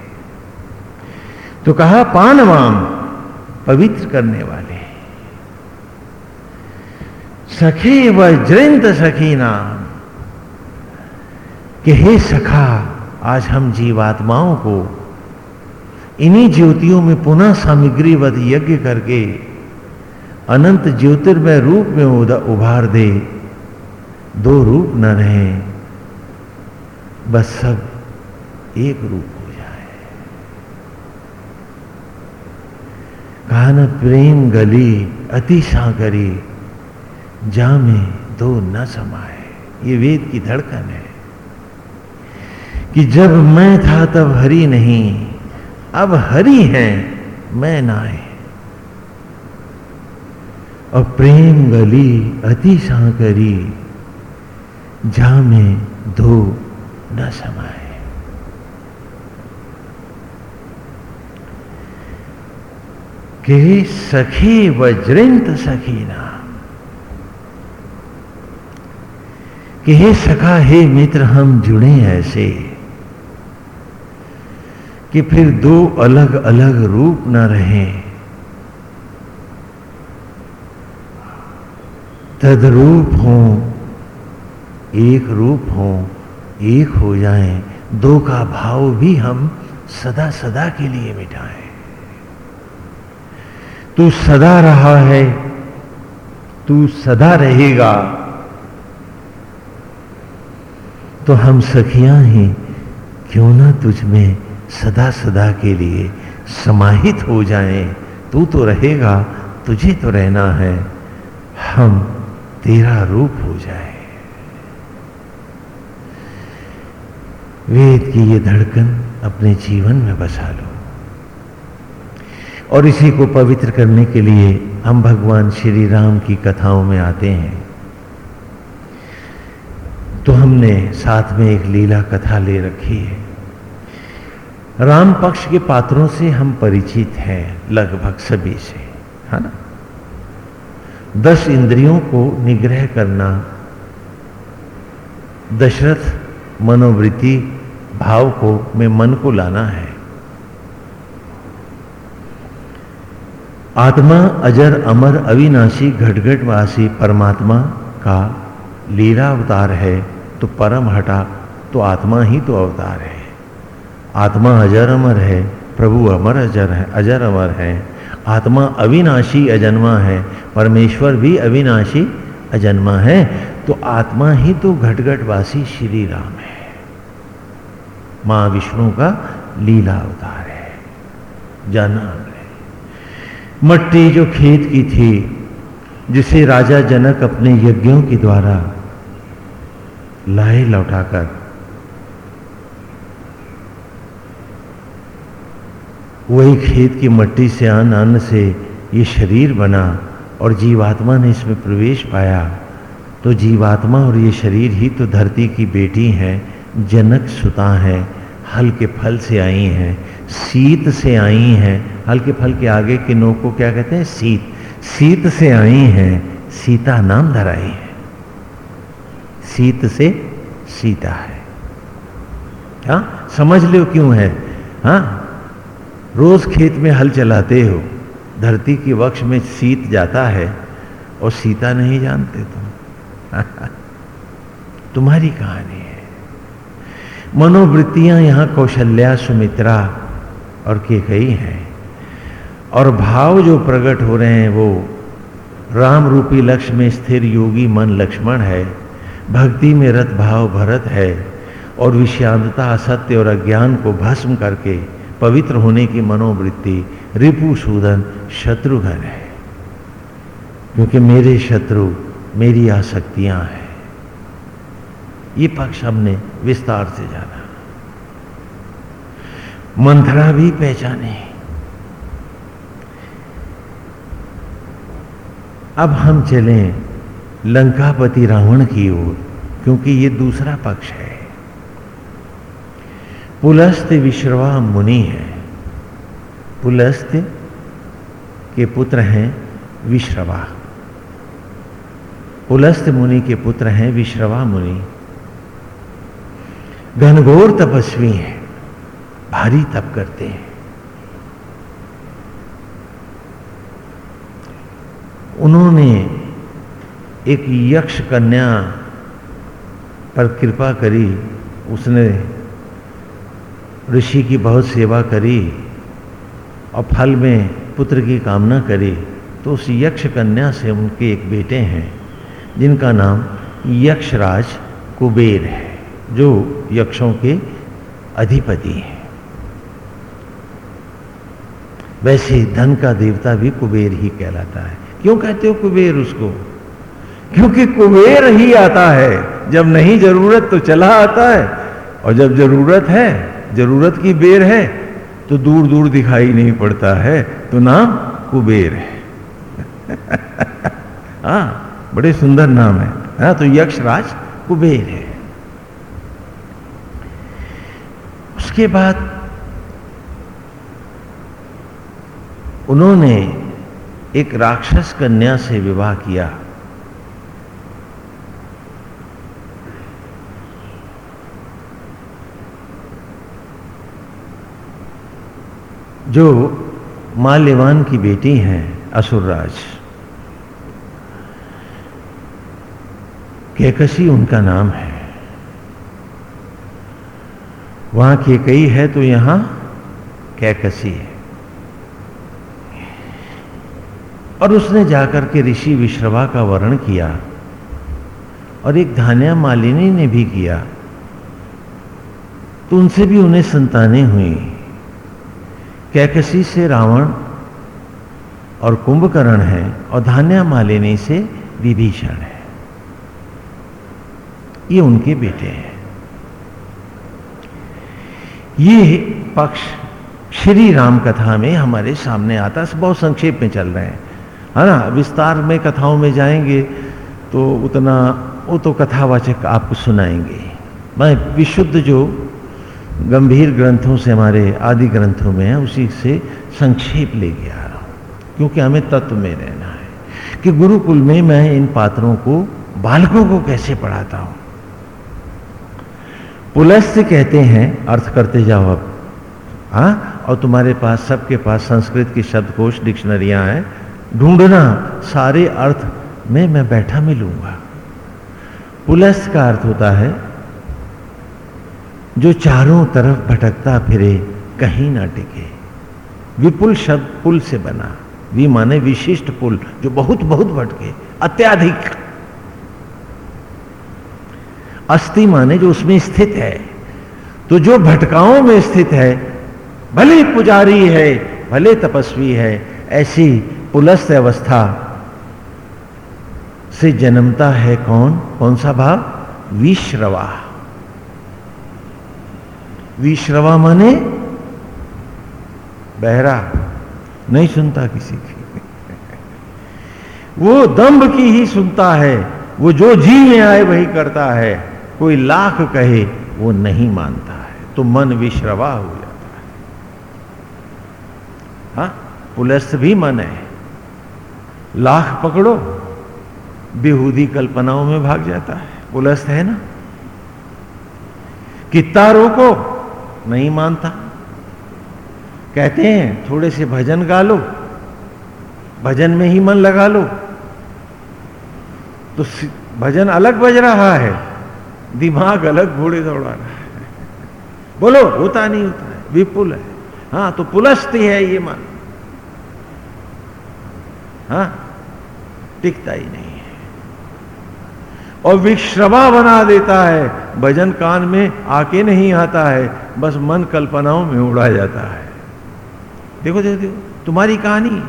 तो कहा, पानवाम पवित्र करने वाले। सखे वज्रंत सखी नाम कि हे सखा, आज हम जीवात्माओं को इन्हीं ज्योतियों में पुनः सामग्रीवत यज्ञ करके अनंत ज्योतिर्मय रूप में उभार दे। दो रूप न रहे। बस सब एक रूप हो जाए। कहा न प्रेम गली अति सागरी जा में दो न समाए ये वेद की धड़कन है कि जब मैं था तब हरि नहीं, अब हरि है, मैं नाए और प्रेम गली अति साकरी जा में दो न समाए के सखी वज्रिंत सखीना कि हे सखा, हे मित्र, हम जुड़े ऐसे कि फिर दो अलग अलग रूप न रहें। तदरूप हो, एक रूप हो, एक हो जाए, दो का भाव भी हम सदा सदा के लिए मिटाएँ। तू सदा रहा है, तू सदा रहेगा। तो हम सखियाँ ही, क्यों ना तुझ में सदा सदा के लिए समाहित हो जाएँ? तू तो रहेगा, तुझे तो रहना है। हम तेरा रूप हो जाए। वेद की ये धड़कन अपने जीवन में बसा लो। और इसी को पवित्र करने के लिए हम भगवान श्री राम की कथाओं में आते हैं। तो हमने साथ में एक लीला कथा ले रखी है। राम पक्ष के पात्रों से हम परिचित हैं, लगभग सभी से, है ना? दस इंद्रियों को निग्रह करना, दशरथ मनोवृत्ति भाव को, में मन को लाना है। आत्मा अजर अमर अविनाशी घटघटवासी परमात्मा का लीला अवतार है तो परम हटा तो आत्मा ही तो अवतार है। आत्मा अजर अमर है, प्रभु अमर अजर है, अजर अमर है। आत्मा अविनाशी अजन्मा है, परमेश्वर भी अविनाशी अजन्मा है। तो आत्मा ही तो घटघटवासी श्री राम है। माँ विष्णु का लीला अवतार है जाना मट्टी जो खेत की थी, जिसे राजा जनक अपने यज्ञों के द्वारा लाए लौटाकर वही खेत की मट्टी से अन्न अन्न से ये शरीर बना और जीवात्मा ने इसमें प्रवेश पाया। तो जीवात्मा और ये शरीर ही तो धरती की बेटी हैं, जनक सुता हैं, हल के फल से आई हैं, सीत से आई हैं। हल के फल के आगे के नो को क्या कहते हैं? सीत। सीत से आई हैं, सीता नाम धराई है। सीत से सीता है। हा? समझ लो क्यों है? हा? रोज खेत में हल चलाते हो, धरती के वक्ष में सीत जाता है और सीता नहीं जानते तुम। तुम्हारी कहानी है। मनोवृत्तियाँ यहाँ कौशल्या, सुमित्रा और के कई हैं। और भाव जो प्रकट हो रहे हैं वो राम रूपी लक्ष्य में स्थिर योगी मन लक्ष्मण है, भक्ति में रत भाव भरत है और विषांतता असत्य और अज्ञान को भस्म करके पवित्र होने की मनोवृत्ति, रिपु सूदन शत्रुघ्न है। क्योंकि मेरे शत्रु मेरी आसक्तियाँ हैं। ये पक्ष हमने विस्तार से जाना। मंथरा भी पहचाने। अब हम चलें लंकापति रावण की ओर, क्योंकि ये दूसरा पक्ष है। पुलस्त विश्रवा मुनि है। पुलस्त के पुत्र हैं विश्रवा। पुलस्त मुनि के पुत्र हैं विश्रवा मुनि। घनघोर तपस्वी हैं, भारी तप करते हैं। उन्होंने एक यक्ष कन्या पर कृपा करी, उसने ऋषि की बहुत सेवा करी और फल में पुत्र की कामना करी तो उस यक्ष कन्या से उनके एक बेटे हैं, जिनका नाम यक्षराज कुबेर है, जो यक्षों के अधिपति हैं। वैसे धन का देवता भी कुबेर ही कहलाता है। क्यों कहते हो कुबेर उसको? क्योंकि कुबेर ही आता है। जब नहीं ज़रूरत तो चला आता है, और जब ज़रूरत है ज़रूरत की बेर है तो दूर दूर दिखाई नहीं पड़ता है तो नाम कुबेर है। हाँ बड़े सुंदर नाम है। हाँ तो यक्षराज कुबेर है। उसके बाद उन्होंने एक राक्षस कन्या से विवाह किया। जो माल्यवान की बेटी हैं, असुरराज। कैकसी उनका नाम है। वहाँ केकई है तो यहाँ कैकसी है। और उसने जाकर के ऋषि विश्रवा का वर्ण किया और एक धान्या मालिनी ने भी किया। तो उनसे भी उन्हें संतानें हुई। कैकसी से रावण और कुंभकर्ण है और धान्या मालिनी से विभीषण है। ये उनके बेटे हैं। ये पक्ष श्री राम कथा में हमारे सामने आता है। बहुत संक्षेप में चल रहे हैं। है ना? विस्तार में कथाओं में जाएँगे तो उतना, वो तो कथावाचक आपको सुनाएँगे। मैं विशुद्ध जो गंभीर ग्रंथों से हमारे आदि ग्रंथों में है, उसी से संक्षेप लेके आ रहा हूँ, क्योंकि हमें तत्व में रहना है कि गुरुकुल में मैं इन पात्रों को, बालकों को कैसे पढ़ाता हूँ। पुलस्त कहते हैं, अर्थ करते जाओ अब। हा, और तुम्हारे पास, सबके पास संस्कृत की शब्दकोश, डिक्शनरियाँ हैं, ढूंढना, सारे अर्थ में मैं बैठा मिलूँगा। पुलस्त का अर्थ होता है जो चारों तरफ़ भटकता फिरे, कहीं ना टिके। विपुल शब्द पुल से बना। वी माने विशिष्ट पुल, जो बहुत बहुत भटके। अत्याधिक। अस्थि माने जो उसमें स्थित है। तो जो भटकाओं में स्थित है, भले पुजारी है, भले तपस्वी है, ऐसी पुलस्त अवस्था से जन्मता है कौन? कौन सा भाव? विश्रवा। विश्रवा माने बहरा, नहीं सुनता किसी की। वो दम्भ की ही सुनता है, वो जो जी में आए वही करता है, कोई लाख कहे, वो नहीं मानता है तो मन विश्रवा हो जाता है। हा, पुलस्त भी मन है। लाख पकड़ो, बेहूदी कल्पनाओं में भाग जाता है, पुलस्त है ना? कितना रोको नहीं मानता। कहते हैं, थोड़े से भजन गा लो, भजन में ही मन लगा लो। तो भजन अलग बज रहा है, दिमाग अलग घोड़े दौड़ा रहा है। बोलो, होता नहीं, होता है, विपुल है। हाँ तो पुलस्ती है ये मन। हाँ टिकता ही नहीं। और विश्रवा बना देता है। भजन कान में आके नहीं आता है, बस मन कल्पनाओं में उड़ा जाता है। देखो देखो देखो, तुम्हारी कहानी।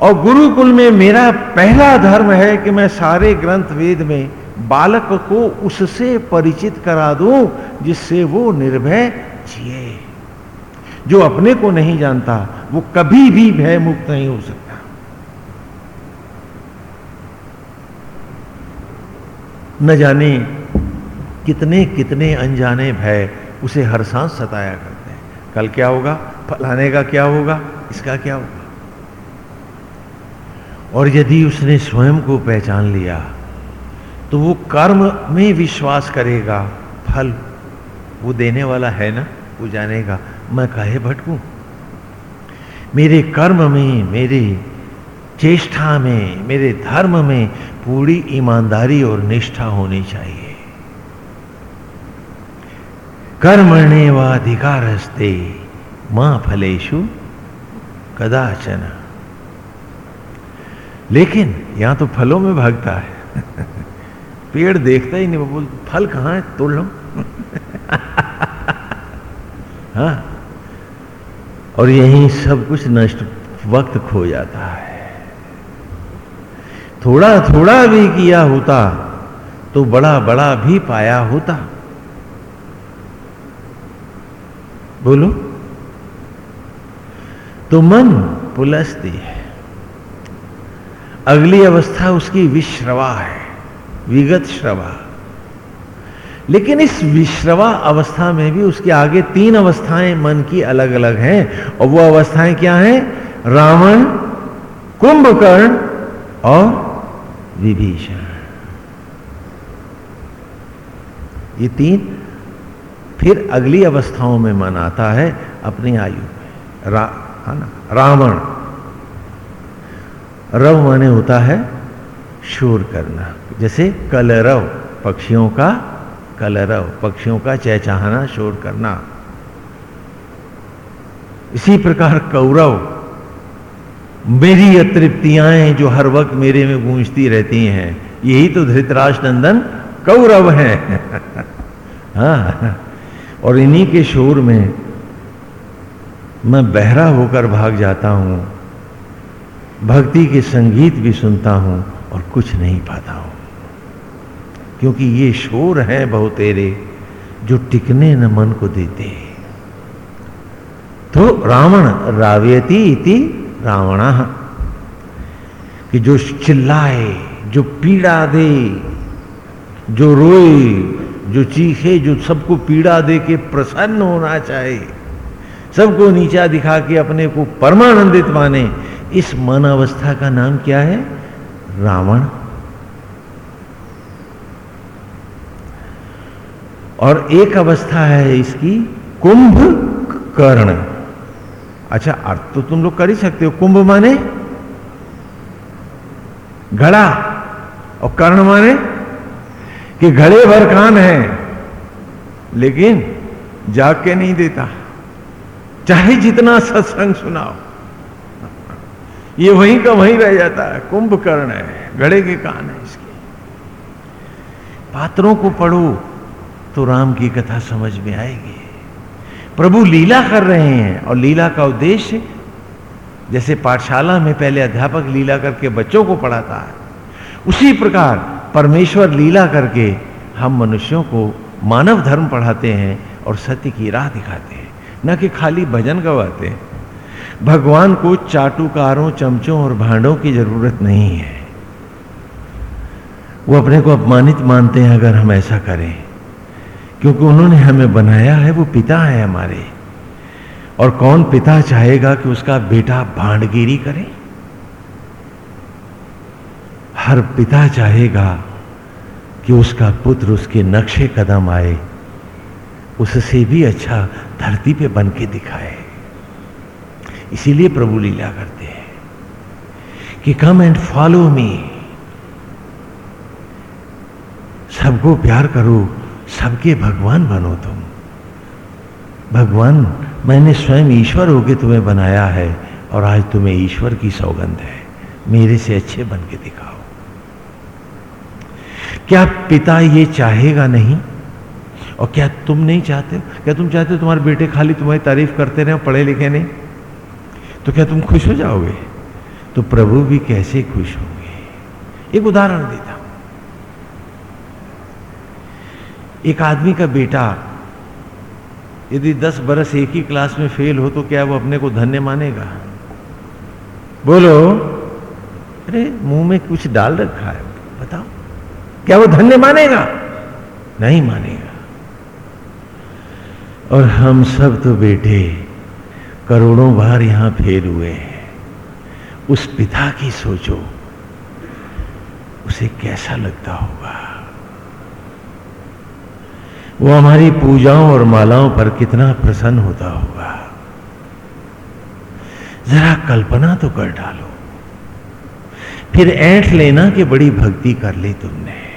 और गुरुकुल में मेरा पहला धर्म है कि मैं सारे ग्रंथ वेद में बालक को उससे परिचित करा दूँ, जिससे वो निर्भय जिए। जो अपने को नहीं जानता, वो कभी भी भय मुक्त नहीं हो सकता। न जाने कितने कितने अनजाने भय उसे हर सांस सताया करते हैं। कल क्या होगा? फलाने का क्या होगा? इसका क्या होगा? और यदि उसने स्वयं को पहचान लिया तो वो कर्म में विश्वास करेगा। फल वो देने वाला है ना? वो जानेगा, मैं कहे भटकू? मेरे कर्म में, मेरे चेष्टा में, मेरे धर्म में पूरी ईमानदारी और निष्ठा होनी चाहिए। कर्मणे वाधिकारस्ते माँ फलेशु कदाचन। लेकिन यहाँ तो फलों में भागता है। पेड़ देखता ही नहीं बोल फल कहाँ है? तोड़ लो। हाँ। और यही सब कुछ नष्ट वक्त खो जाता है। थोड़ा थोड़ा भी किया होता तो बड़ा बड़ा भी पाया होता। बोलो। तो मन पुलस्ती है। अगली अवस्था उसकी विश्रवा है, विगत श्रवा। लेकिन इस विश्रवा अवस्था में भी उसके आगे तीन अवस्थाएँ मन की अलग अलग हैं, और वो अवस्थाएँ क्या हैं? रावण, कुंभकर्ण और विभीषण। ये तीन फिर अगली अवस्थाओं में मन आता है अपनी आयु में। रा, ना? रावण। रव माने होता है शोर करना। जैसे कलरव पक्षियों का कलरव पक्षियों का चहचहाना शोर करना। इसी प्रकार कौरव। मेरी अतृप्तियाँ जो हर वक्त मेरे में गूंजती रहती हैं, यही तो धृतराज नंदन कौरव है। हाँ और इन्हीं के शोर में मैं बहरा होकर भाग जाता हूँ, भक्ति के संगीत भी सुनता हूँ और कुछ नहीं पाता हूँ। क्योंकि ये शोर है बहुतेरे जो टिकने न मन को देते। तो रावण राव्यति इति रावण, कि जो चिल्लाए, जो पीड़ा दे, जो रोए, जो चीखे, जो सबको पीड़ा दे के प्रसन्न होना चाहे, सबको नीचा दिखा के अपने को परमानंदित माने, इस मन अवस्था का नाम क्या है? रावण। और एक अवस्था है इसकी कुंभ कर्ण अच्छा अर्थ तो तुम लोग कर ही सकते हो। कुंभ माने, घड़ा और कर्ण माने कि घड़े भर कान है, लेकिन जाग के नहीं देता। चाहे जितना सत्संग सुनाओ, ये वहीं का वहीं रह जाता है। कुंभकर्ण है, घड़े के कान है इसके। पात्रों को पढ़ो तो राम की कथा समझ में आएगी। प्रभु लीला कर रहे हैं और लीला का उद्देश्य जैसे पाठशाला में पहले अध्यापक लीला करके बच्चों को पढ़ाता है, उसी प्रकार परमेश्वर लीला करके हम मनुष्यों को मानव धर्म पढ़ाते हैं और सत्य की राह दिखाते हैं, न कि खाली भजन गवाते हैं। भगवान को चाटुकारों, चमचों और भांडों की ज़रूरत नहीं है। वो अपने को अपमानित मानते हैं अगर हम ऐसा करें। क्योंकि उन्होंने हमें बनाया है, वो पिता है हमारे। और कौन पिता चाहेगा कि उसका बेटा भांडगिरी करे? हर पिता चाहेगा कि उसका पुत्र उसके नक्शे कदम आए, उससे भी अच्छा धरती पे बन के दिखाए। इसीलिए प्रभु लीला करते हैं कि कम एंड फॉलो मी सबको प्यार करो सबके भगवान बनो तुम। भगवान, मैंने स्वयं ईश्वर होके तुम्हें बनाया है और आज तुम्हें ईश्वर की सौगंध है। मेरे से अच्छे बन के दिखाओ। क्या पिता ये चाहेगा नहीं? और क्या तुम नहीं चाहते? हो क्या तुम चाहते हो तुम्हारे बेटे खाली तुम्हारी तारीफ़ करते रहे, पढ़े लिखे नहीं? तो क्या तुम खुश हो जाओगे? तो प्रभु भी कैसे खुश होंगे? एक उदाहरण देता हूँ एक आदमी का बेटा यदि दस बरस एक ही क्लास में फेल हो तो क्या वो अपने को धन्य मानेगा? बोलो, अरे, मुँह में कुछ डाल रखा है, बताओ, क्या वो धन्य मानेगा? नहीं मानेगा। और हम सब तो बेटे करोड़ों बार यहाँ फेल हुए हैं। उस पिता की सोचो, उसे कैसा लगता होगा? वो हमारी पूजाओं और मालाओं पर कितना प्रसन्न होता होगा। जरा कल्पना तो कर डालो। फिर ऐठ लेना कि बड़ी भक्ति कर ली तुमने।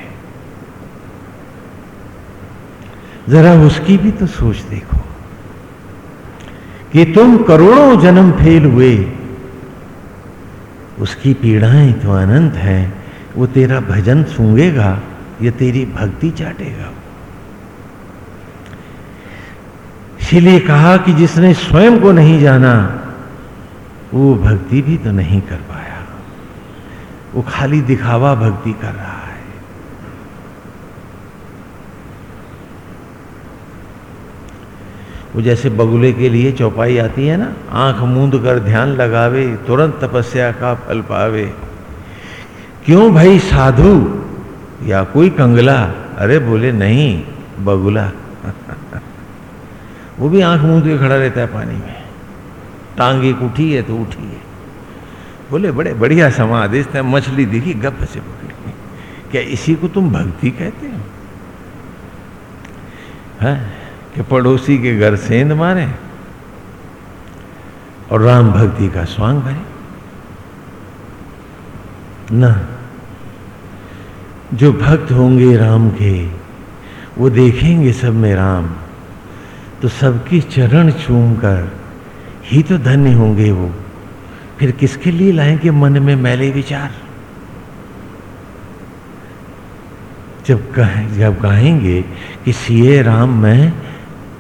जरा उसकी भी तो सोच देखो कि तुम करोड़ों जन्म फेल हुए। उसकी पीड़ाएँ तो अनंत है, वो तेरा भजन सूंगेगा या तेरी भक्ति चाटेगा। इसीलिए कहा कि जिसने स्वयं को नहीं जाना, वो भक्ति भी तो नहीं कर पाया। वो खाली दिखावा भक्ति कर रहा है। वो जैसे बगुले के लिए चौपाई आती है ना, आँख मूंद कर ध्यान लगावे, तुरंत तपस्या का फल पावे। क्यों भाई साधु या कोई कंगला? अरे बोले, नहीं, बगुला। वो भी आँख मुँह के खड़ा रहता है पानी में। टांग एक उठी है तो उठी है। बोले, बड़े बढ़िया समाधि मछली दिखी गप से पकड़ पकड़ी क्या इसी को तुम भक्ति कहते हो? है, कि पड़ोसी के घर सेंध मारे और राम भक्ति का स्वांग भरे। न, जो भक्त होंगे राम के, वो देखेंगे सब में राम। तो सबकी चरण चूम कर ही तो धन्य होंगे वो। फिर किसके लिए लाएँगे मन में मैले विचार? जब कहें, जब कहेंगे कि सीए राम मैं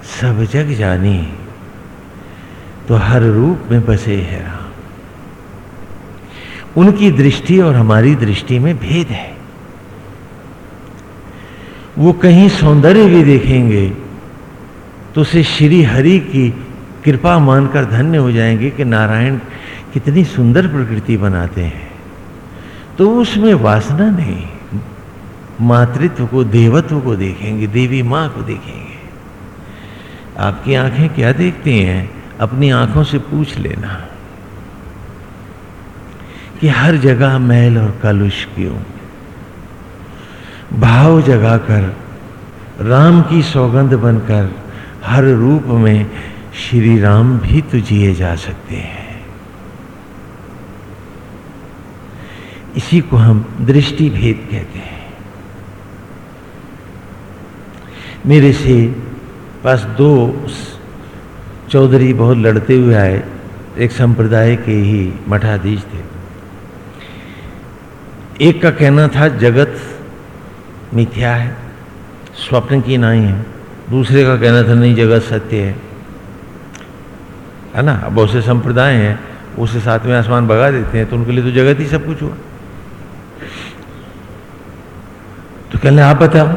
सब जग जानी तो हर रूप में बसे है राम। उनकी दृष्टि और हमारी दृष्टि में भेद है। वो कहीं सौंदर्य भी देखेंगे तो उसे श्री हरि की कृपा मानकर धन्य हो जाएँगे कि नारायण कितनी सुंदर प्रकृति बनाते हैं। तो उसमें वासना नहीं, मातृत्व को, देवत्व को देखेंगे, देवी माँ को देखेंगे। आपकी आँखें क्या देखती हैं, अपनी आँखों से पूछ लेना कि हर जगह मैल और कलुष क्यों? भाव जगाकर, राम की सौगंध बनकर हर रूप में श्री राम भी तो जिए जा सकते हैं। इसी को हम दृष्टि भेद कहते हैं। मेरे से पास दो चौधरी बहुत लड़ते हुए आए, एक संप्रदाय के ही मठाधीश थे। एक का कहना था, जगत मिथ्या है, स्वप्न की नाई है। दूसरे का कहना था, नहीं, जगत सत्य है। है ना? अब बहुत से संप्रदाय हैं, उसे साथ में आसमान भगा देते हैं तो उनके लिए तो जगत ही सब कुछ हुआ। तो कहने आप बताओ।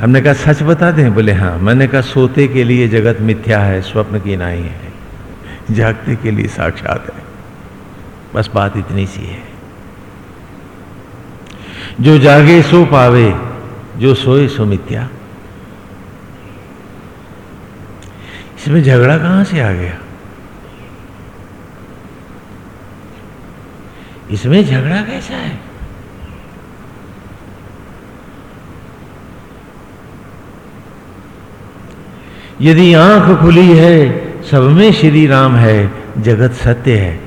हमने कहा, सच बता दें? बोले हाँ। मैंने कहा, सोते के लिए जगत मिथ्या है, स्वप्न की नाई है, जागते के लिए साक्षात है। बस बात इतनी सी है। जो जागे सो पावे, जो सोए सो मिथ्या। इसमें झगड़ा कहाँ से आ गया? इसमें झगड़ा कैसा है? यदि आँख खुली है, सब में श्री राम है, जगत सत्य है।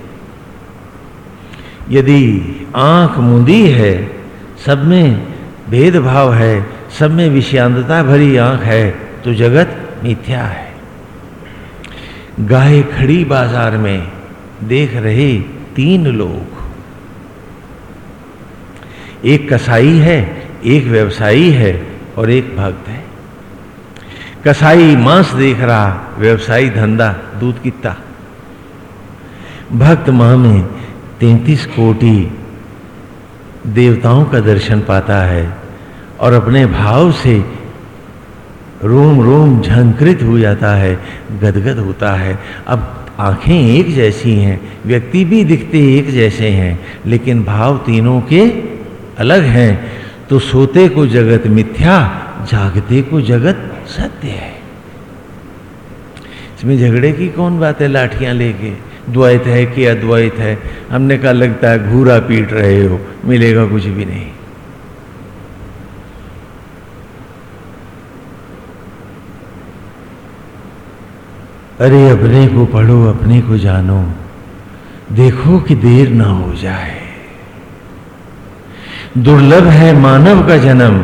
यदि आँख मुंदी है, सब में भेदभाव है, सब में विषांतता भरी आँख है तो जगत मिथ्या है। गाय खड़ी बाज़ार में देख रहे तीन लोग। एक कसाई है, एक व्यवसायी है और एक भक्त है। कसाई मांस देख रहा, व्यवसायी धंधा, दूध किता भक्त माँ में तैतीस कोटि देवताओं का दर्शन पाता है और अपने भाव से रोम रोम झंकृत हो जाता है, गदगद होता है। अब आँखें एक जैसी हैं, व्यक्ति भी दिखते एक जैसे हैं, लेकिन भाव तीनों के अलग हैं। तो सोते को जगत मिथ्या, जागते को जगत सत्य है। इसमें झगड़े की कौन बात है लाठियाँ लेके? द्वैत है कि अद्वैत है? हमने कहा, लगता है घूरा पीट रहे हो, मिलेगा कुछ भी नहीं। अरे अपने को पढ़ो, अपने को जानो। देखो कि देर ना हो जाए। दुर्लभ है मानव का जन्म,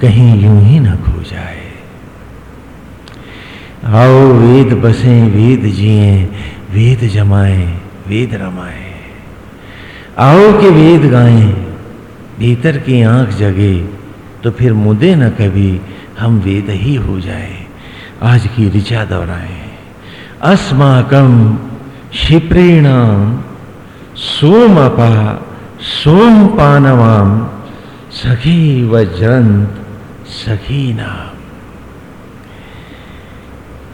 कहीं यूँ ही न खो जाए। आओ वेद बसे, वेद जिए, वेद जमाए, वेद रमाए। आओ के वेद गाएँ, भीतर की आँख जगे तो फिर मुदे न कभी हम वेद ही हो जाए। आज की ऋचा दोहराए। अस्माकम क्षिप्रेणाम सोम पानवाम सखी वज्रंत सखी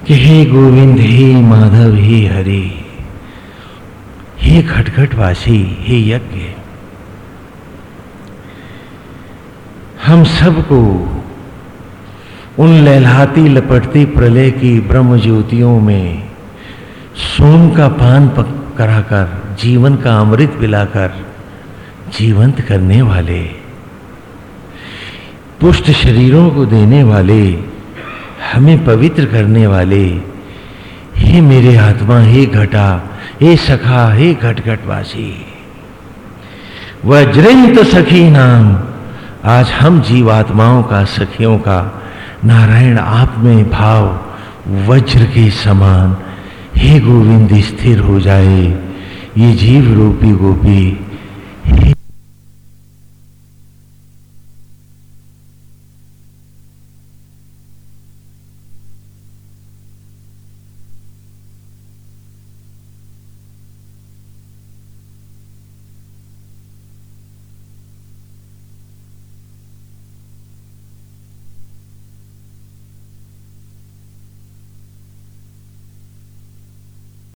कि हे गोविंद, हे माधव, हे हरि, हे खटखटवासी, हे यज्ञ, हम सबको उन लहलाती लपटती प्रलय की ब्रह्म ज्योतियों में सोम का पान कराकर, जीवन का अमृत पिलाकर, जीवंत करने वाले, पुष्ट शरीरों को देने वाले, हमें पवित्र करने वाले, हे मेरे आत्मा, हे घटा, हे सखा, हे घटघटवासी, वज्रंत सखी नाम, आज हम जीवात्माओं का, सखियों का, नारायण आप में भाव, वज्र के समान हे गोविंद स्थिर हो जाए। ये जीव रूपी गोपी